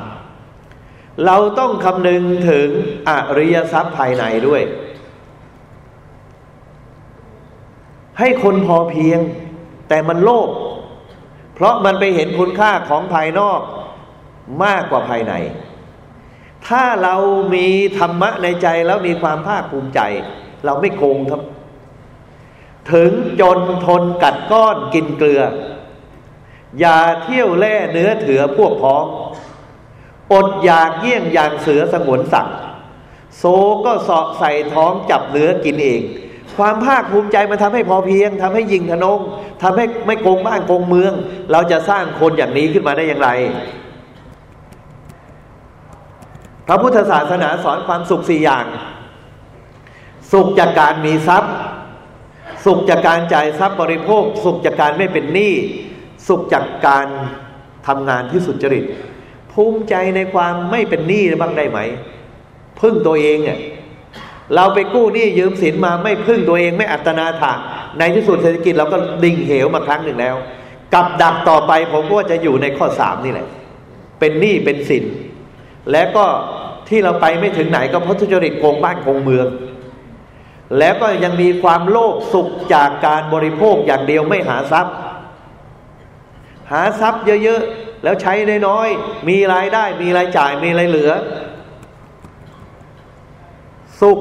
เราต้องคำนึงถึงอริยทรัพย์ภายในด้วย ให้คนพอเพียง แต่มันโลภเพราะมันไปเห็นคุณค่าของภายนอกมากกว่าภายใน ถ้าเรามีธรรมะในใจแล้วมีความภาคภูมิใจ เราไม่โกงครับ ถึงจนทนกัดก้อนกินเกลือ อย่าเที่ยวแล่เนื้อเถือพวกพ้อง อดอยากเยี่ยงอย่างเสือสงวนสัตว์โซก็เสาะใส่ท้องจับเนื้อกินเอง ความภาคภูมิใจมันทำให้พอเพียงทำให้ยิงทนงทำให้ไม่โกงบ้านโกงเมือง เราจะสร้างคนอย่างนี้ขึ้นมาได้อย่างไร พระพุทธศาสนาสอนความสุขสี่อย่าง สุขจากการมีทรัพย์ สุขจากการจ่ายทรัพย์บริโภค สุขจากการไม่เป็นหนี้ สุขจากการทำงานที่สุจริต ภูมิใจในความไม่เป็นหนี้บ้างได้ไหม พึ่งตัวเองเนี่ยเราไปกู้หนี้ยืมสินมาไม่พึ่งตัวเองไม่อัตนาถาในที่สุดเศรษฐกิจเราก็ดิ่งเหวมาครั้งหนึ่งแล้ว กับดักต่อไปผมก็จะอยู่ในข้อสามนี่แหละ เป็นหนี้เป็นสิน และก็ที่เราไปไม่ถึงไหนก็เพราะทุจริตโกงบ้านโกงเมือง แล้วก็ยังมีความโลภสุขจากการบริโภคอย่างเดียวไม่หาทรัพย์ หาทรัพย์เยอะๆ แล้วใช้น้อยๆ มีรายได้ มีรายจ่าย มีรายเหลือ สุข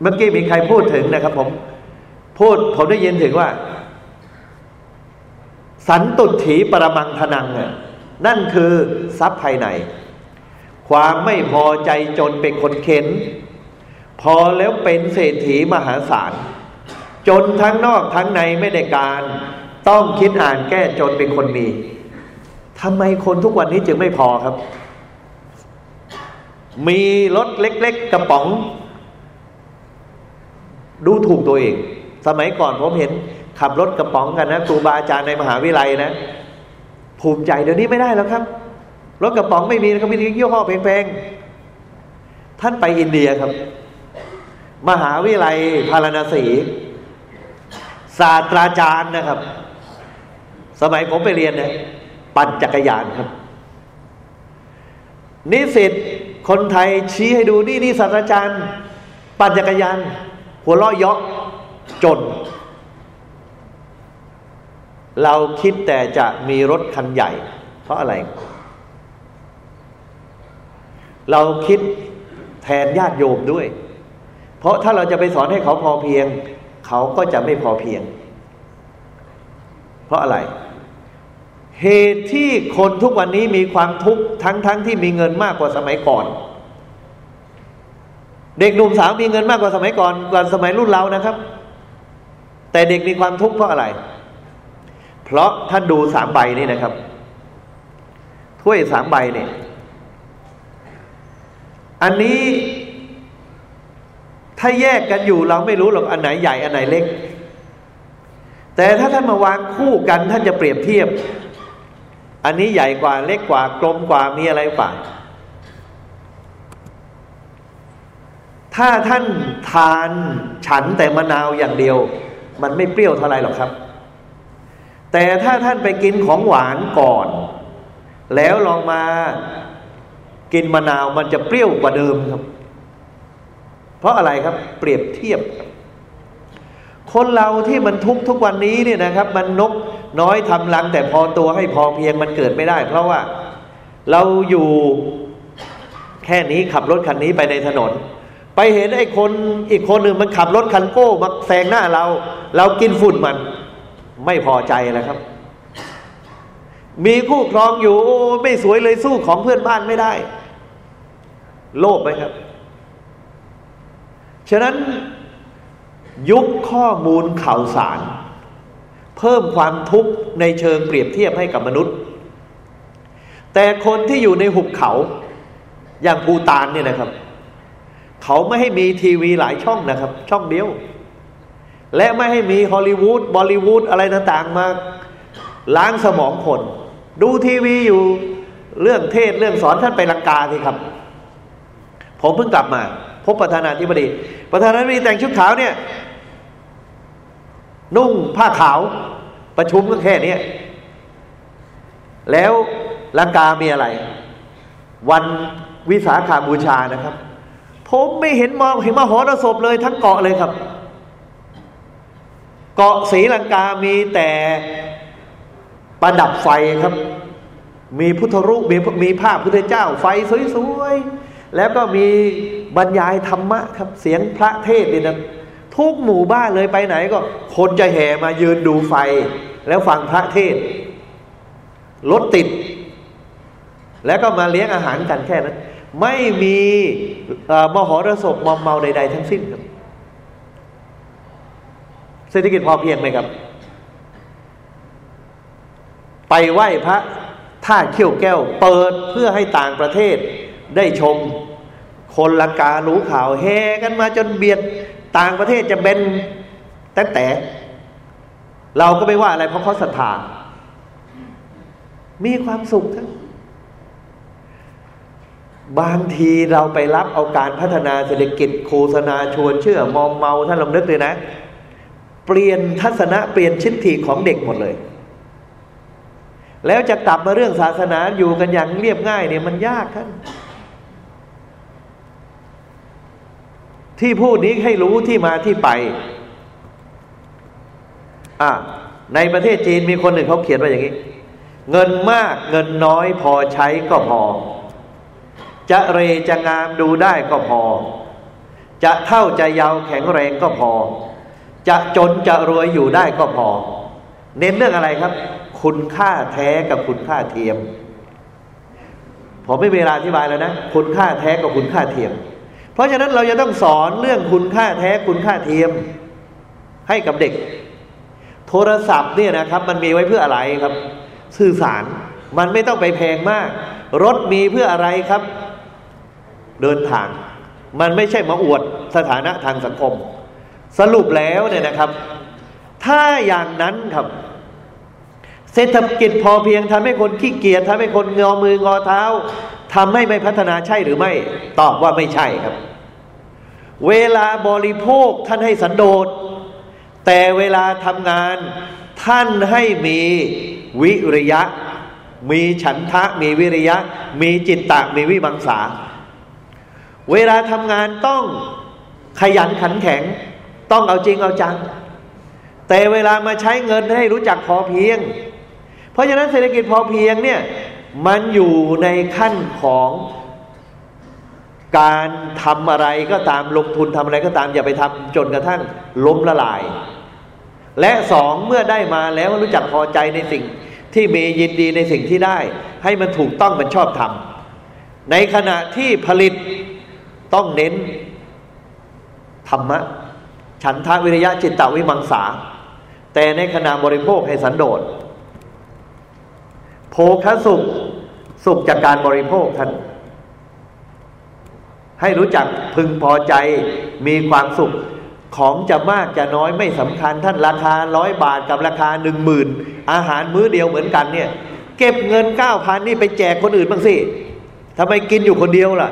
เมื่อกี้มีใครพูดถึงนะครับ ผม พูดผมได้ยินถึงว่า สันตุถีปรมังทนังนั่นคือทรัพย์ภายใน ความไม่พอใจจนเป็นคนเข็น พอแล้วเป็นเศรษฐีมหาศาล จนทั้งนอกทั้งในไม่ได้การ ต้องคิดอ่านแก้จนเป็นคนมีทำไมคนทุกวันนี้จึงไม่พอครับ มีรถเล็ก ๆ กระป๋อง ดูถูกตัวเอง สมัยก่อนผมเห็นขับรถกระป๋องกันนะครูบาอาจารย์ในมหาวิทยาลัยนะ ภูมิใจเดี๋ยวนี้ไม่ได้แล้วครับ รถกระป๋องไม่มีเขามียี่ห้อแพงๆ ท่านไปอินเดียครับ มหาวิทยาลัยพาราณสีศาสตราจารย์นะครับ สมัยผมไปเรียนเนี่ยปั่นจักรยานครับ นิสิตคนไทยชี้ให้ดูนี่นี่ศาสตราจารย์ ปั่นจักรยาน หัวเราะเยาะจน เราคิดแต่จะมีรถคันใหญ่ เพราะอะไร เราคิดแทนญาติโยมด้วย เพราะถ้าเราจะไปสอนให้เขาพอเพียง เขาก็จะไม่พอเพียง เพราะอะไร เหตุที่คนทุกวันนี้มีความทุกข์ทั้งๆทที่มีเงินมากกว่าสมัยก่อน เด็กหนุ่มสาวมีเงินมากกว่าสมัยก่อนกว่าสมัยรุ่นเรานะครับ แต่เด็กมีความทุกข์เพราะอะไร เพราะท่านดูสามใบนี่นะครับ ถ้วยสามใบเนี่ยอันนี้ถ้าแยกกันอยู่เราไม่รู้หรอกอันไหนใหญ่อันไหนเล็ก แต่ถ้าท่านมาวางคู่กันท่านจะเปรียบเทียบ อันนี้ใหญ่กว่าเล็กกว่ากลมกว่ามีอะไรกว่าถ้าท่านทานฉันแต่มะนาวอย่างเดียว มันไม่เปรี้ยวเท่าไรหรอกครับ แต่ถ้าท่านไปกินของหวานก่อน แล้วลองมากินมะนาวมันจะเปรี้ยวกว่าเดิมครับ เพราะอะไรครับ เปรียบเทียบค คนเราที่มันทุกทุกวันนี้เนี่ยนะครับ มันนกน้อยทำรัง แต่พอตัวให้พอเพียงมันเกิดไม่ได้ เพราะว่าเราอยู่แค่นี้ขับรถคันนี้ไปในถนน ไปเห็นไอ้คนอีกคนหนึ่งมันขับรถคันโก้มาแซงหน้าเรา เรากินฝุ่นมัน ไม่พอใจแล้วครับ มีคู่ครองอยู่ไม่สวยเลยสู้ของเพื่อนบ้านไม่ได้ โลภไหมครับ ฉะนั้น ยุคข้อมูลข่าวสาร เพิ่มความทุกข์ในเชิงเปรียบเทียบให้กับมนุษย์ แต่คนที่อยู่ในหุบเขาอย่างภูตานเนี่ยนะครับ เขาไม่ให้มีทีวีหลายช่องนะครับ ช่องเดียว และไม่ให้มีฮอลลีวูดบอลลีวูดอะไรต่างๆมาล้างสมองคน ดูทีวีอยู่เรื่องเทศเรื่องสอนท่านไปลังกาสิครับ ผมเพิ่งกลับมา พบประธานาธิบดี ประธานาธิบดีแต่งชุดขาวเนี่ย นุ่งผ้าขาว ประชุมก็แค่นี้แล้วลังกามีอะไร วันวิสาขาบูชานะครับ ผมไม่เห็นมองเห็นมหรสพเลยทั้งเกาะเลยครับ เกาะศรีลังกามีแต่ประดับไฟครับ มีพุทธรูปมีมีภาพพุทธเจ้า ไฟสวยๆ แล้วก็มีบรรยายธรรมะครับ เสียงพระเทศเนี่ยนะ ทุกหมู่บ้านเลยไปไหนก็ คนจะแห่มายืนดูไฟ แล้วฟังพระเทศรถติด แล้วก็มาเลี้ยงอาหารกันแค่นั้น ไม่มีมหรสพมอมเมาใด ๆ ทั้งสิ้นครับเศรษฐกิจพอเพียงไหมครับ ไปไหว้พระท่าเขี้ยวแก้ว เปิดเพื่อให้ต่างประเทศได้ชม คนลังการู้ข่าวแห่กันมาจนเบียด ต่างประเทศจะเป็นแต่แต่ เราก็ไม่ว่าอะไรเพราะเขาศรัทธามีความสุขทั้งบางทีเราไปรับเอาการพัฒนาเศรษฐกิจโฆษณาชวนเชื่อมอมเมาท่านลองนึกเลยนะ เปลี่ยนทัศนะเปลี่ยนชิดทีของเด็กหมดเลย แล้วจะกลับมาเรื่องศาสนาอยู่กันอย่างเรียบง่ายเนี่ยมันยากท่าน ที่พูดนี้ให้รู้ที่มาที่ไป อ่าในประเทศจีนมีคนหนึ่งเขาเขียนว่าอย่างนี้ เงินมากเงินน้อยพอใช้ก็พอ จะเรจะงามดูได้ก็พอ จะเท่าจะยาวแข็งแรงก็พอ จะจนจะรวยอยู่ได้ก็พอ เน้นเรื่องอะไรครับ คุณค่าแท้กับคุณค่าเทียม ผมไม่เวลาอธิบายแล้วนะ คุณค่าแท้กับคุณค่าเทียม ราะฉะนั้นเราจะต้องสอนเรื่องคุณค่าแท้คุณค่าเทียมให้กับเด็ก โทรศัพท์เนี่ยนะครับ มันมีไว้เพื่ออะไรครับ สื่อสารมันไม่ต้องไปแพงมาก รถมีเพื่ออะไรครับ เดินทาง มันไม่ใช่มาอวดสถานะทางสังคม สรุปแล้วเนี่ยนะครับ ถ้าอย่างนั้นครับ เศรษฐกิจพอเพียงทำให้คนขี้เกียจทำให้คนงอมืองอเท้าทำให้ไม่พัฒนาใช่หรือไม่ ตอบว่าไม่ใช่ครับ เวลาบริโภคท่านให้สันโดษ แต่เวลาทำงานท่านให้มีวิริยะ มีฉันทะ มีวิริยะ มีจิตตะ มีวิมังสา เวลาทำงานต้องขยันขันแข็ง ต้องเอาจริงเอาจัง แต่เวลามาใช้เงินให้รู้จักพอเพียง เพราะฉะนั้นเศรษฐกิจพอเพียงเนี่ยมันอยู่ในขั้นของ การทำอะไรก็ตามลงทุนทำอะไรก็ตามอย่าไปทำจนกระทั่งล้มละลาย และสองเมื่อได้มาแล้วรู้จักพอใจในสิ่งที่มียินดีในสิ่งที่ได้ ให้มันถูกต้องมันชอบทำในขณะที่ผลิตต้องเน้นธรรมะ ฉันทาวิริยะจิตตวิมังสา แต่ในขณะบริโภคให้สันโดษโภคสุข สุขจากการบริโภคท่าน ให้รู้จักพึงพอใจมีความสุขของจะมากจะน้อยไม่สำคัญท่านราคาร้อยบาทกับราคาหนึ่งหมื่นอาหารมื้อเดียวเหมือนกันเนี่ย เก็บเงินเก้าพันนี่ไปแจกคนอื่นบ้างสิทำไมกินอยู่คนเดียวล่ะ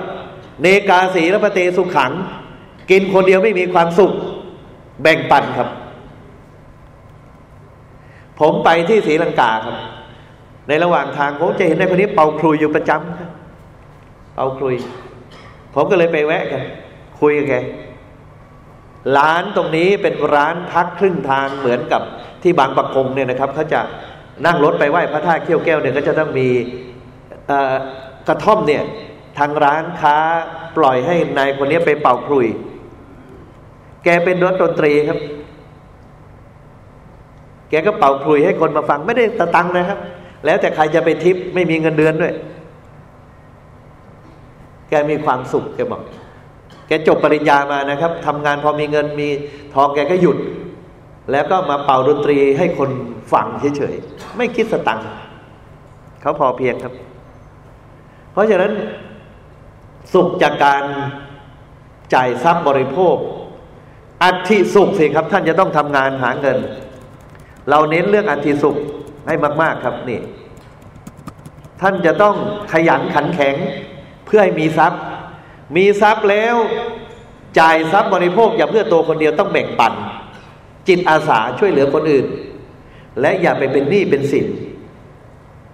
เนกาสีและพระเตสุขขัง กินคนเดียวไม่มีความสุข แบ่งปันครับ ผมไปที่ศรีลังกาครับ ในระหว่างทางผมจะเห็นในคนนี้เป่าคลุยอยู่ประจำเป่าคลุย ผมก็เลยไปแวะกัน คุยกันร้านตรงนี้เป็นร้านพักครึ่งทางเหมือนกับที่บางปะกงเนี่ยนะครับเขาจะนั่งรถไปไหว้พระธาตุเขี้ยวแก้วเนี่ยก็จะต้องมีกระท่อมเนี่ยทางร้านค้าปล่อยให้นายคนนี้ไปเป่าคลุย แกเป็นรถดนตรีครับ แกก็เป่าคลุยให้คนมาฟังไม่ได้ตะตังนะครับ แล้วแต่ใครจะไปทิปไม่มีเงินเดือนด้วย แกมีความสุขแกบอก แกจบปริญญามานะครับทำงานพอมีเงินมีทองแกก็หยุด แล้วก็มาเป่าดนตรีให้คนฟังเฉยๆไม่คิดสตังค์เขาพอเพียงครับ เพราะฉะนั้นสุขจากการจ่ายทรัพย์บริโภค อัติสุขสิครับ ท่านจะต้องทำงานหาเงิน เราเน้นเรื่องอัติสุขให้มาก ๆ ครับนี่ ท่านจะต้องขยันขันแข็ง เพื่อให้มีทรัพย์ มีทรัพย์แล้ว จ่ายทรัพย์บริโภค อย่าเพื่อตัวคนเดียวต้องแบ่งปัน จิตอาสาช่วยเหลือคนอื่น และอย่าไปเป็นหนี้เป็นสิน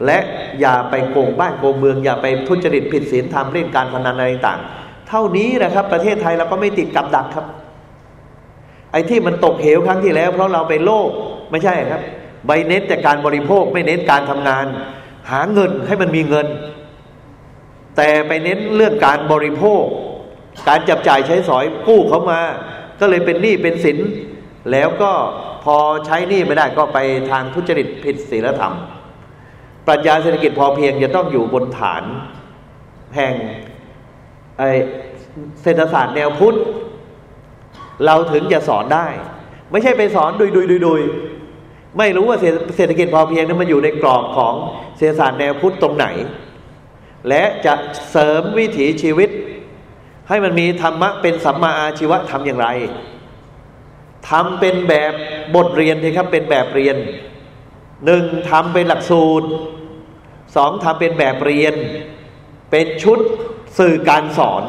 และอย่าไปโกงบ้านโกงเมือง อย่าไปทุจริตผิดศีลทำเล่นการพนันอะไรต่างเท่านี้นะครับ ประเทศไทยเราก็ไม่ติดกับดักครับ ไอ้ที่มันตกเหวครั้งที่แล้ว เพราะเราไปโลภไม่ใช่ครับใบเน้นแต่การบริโภคไม่เน้นการทำงาน หาเงินให้มันมีเงิน แต่ไปเน้นเรื่องการบริโภค การจับจ่ายใช้สอยกู้เขามา ก็เลยเป็นหนี้เป็นสิน แล้วก็พอใช้หนี้ไม่ได้ก็ไปทางทุจริตผิดศีลธรรม ปรัชญาเศรษฐกิจพอเพียงจะต้องอยู่บนฐาน แห่งเศรษฐศาสตร์แนวพุทธ เราถึงจะสอนได้ ไม่ใช่ไปสอนดุยดุยดุยดุยไม่รู้ว่าเศรษฐกิจพอเพียงนั้นมันอยู่ในกรอบของเศรษฐศาสตร์แนวพุทธตรงไหน และจะเสริมวิถีชีวิต ให้มันมีธรรมะเป็นสัมมาอาชีวะทำอย่างไรทำเป็นแบบบทเรียนที่ครับเป็นแบบเรียนหนึ่งทำเป็นหลักสูตรสองทำเป็นแบบเรียน เป็นชุดสื่อการสอน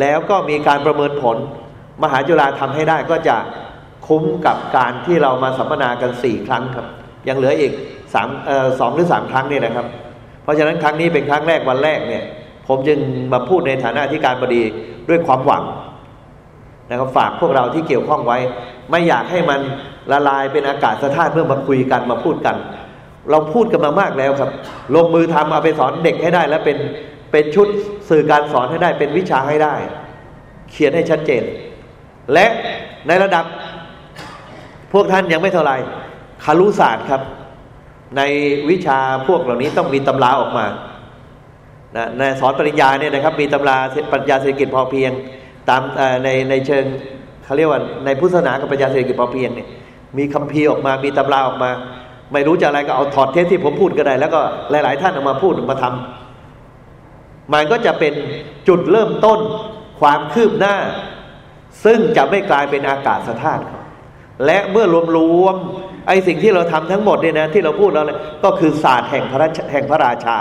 แล้วก็มีการประเมินผล มหาจุฬาทำให้ได้ก็จะคุ้มกับการที่เรามาสัมมนากันสี่ครั้งครับ ยังเหลืออีกสามสองหรือสามครั้งนี่นะครับ ราะฉะนั้นครั้งนี้เป็นครั้งแรกวันแรกเนี่ย ผมจึงมาพูดในฐานะที่การบดีด้วยความหวังนะครับฝากพวกเราที่เกี่ยวข้องไว้ ไม่อยากให้มันละลายเป็นอากาศสะท้านเมื่อมาคุยกันมาพูดกัน เราพูดกันมามากแล้วครับ ลงมือทำเอาไปสอนเด็กให้ได้ แล้วเป็นเป็นชุดสื่อการสอนให้ได้เป็นวิชาให้ได้ เขียนให้ชัดเจน และในระดับพวกท่านยังไม่เท่าไหร่คารุศาสตร์ครับ ในวิชาพวกเหล่านี้ต้องมีตำราออกมานะในสอนปริญญาเนี่ยนะครับ มีตำราปริญญาเศรษฐกิจพอเพียง ตามในในเชิงเขาเรียกว่าในพุทธศาสนากับปัญญาเศรษฐกิจพอเพียงเนี่ยมีคำพีออกมา มีตำราออกมา ไม่รู้จะอะไรก็เอาถอดเทปที่ผมพูดก็ได้ แล้วก็หลาย ๆ ท่านออกมาพูดออกมาทำมันก็จะเป็นจุดเริ่มต้นความคืบหน้า ซึ่งจะไม่กลายเป็นอากาศธาตุ และเมื่อรวมๆไอ้สิ่งที่เราทำทั้งหมดเนี่ยนะที่เราพูดแล้วเนี่ยก็คือศาสตร์แห่งพระแห่งพระราชา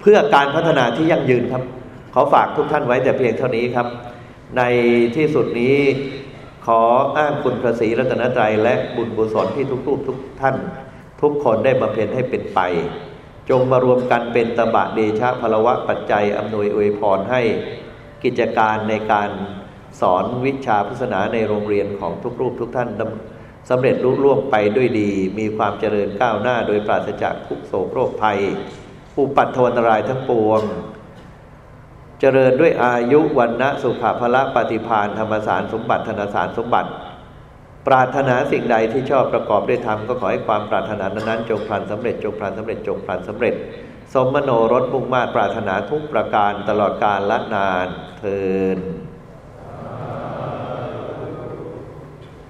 เพื่อการพัฒนาที่ยั่งยืนครับ ขอฝากทุกท่านไว้แต่เพียงเท่านี้ครับ ในที่สุดนี้ขออ้างคุณพระศรีรัตนตรัยและบุญบุญสนที่ทุกรูปทุกท่าน ทุกคนได้มาเพ็ญให้เป็นไป จงมารวมกันเป็นตบะเดชะพลวะปัจจัยอำนวยอวยพรให้กิจการในการ สอนวิชาพุทธศาสนาในโรงเรียนของทุกรูปทุกท่านสำเร็จรุ่ร่วงไปด้วยดี มีความเจริญก้าวหน้า โดยปราศจากทุกโศกโรคภัย อุปัตถวันตรายทั้งปวง เจริญด้วยอายุวันนะสุขภละปฏิพานธรรมสารสมบัติธนสารสมบัติ ปรารถนาสิ่งใดที่ชอบประกอบด้วยธรรมก็ขอให้ความปรารถนานั้นจงพลันสำเร็จจงพลันสำเร็จจงพลันสำเร็จ สมมโนรสมุ่งมาตรปรารถนาทุกประการตลอดกาลละนานเทิน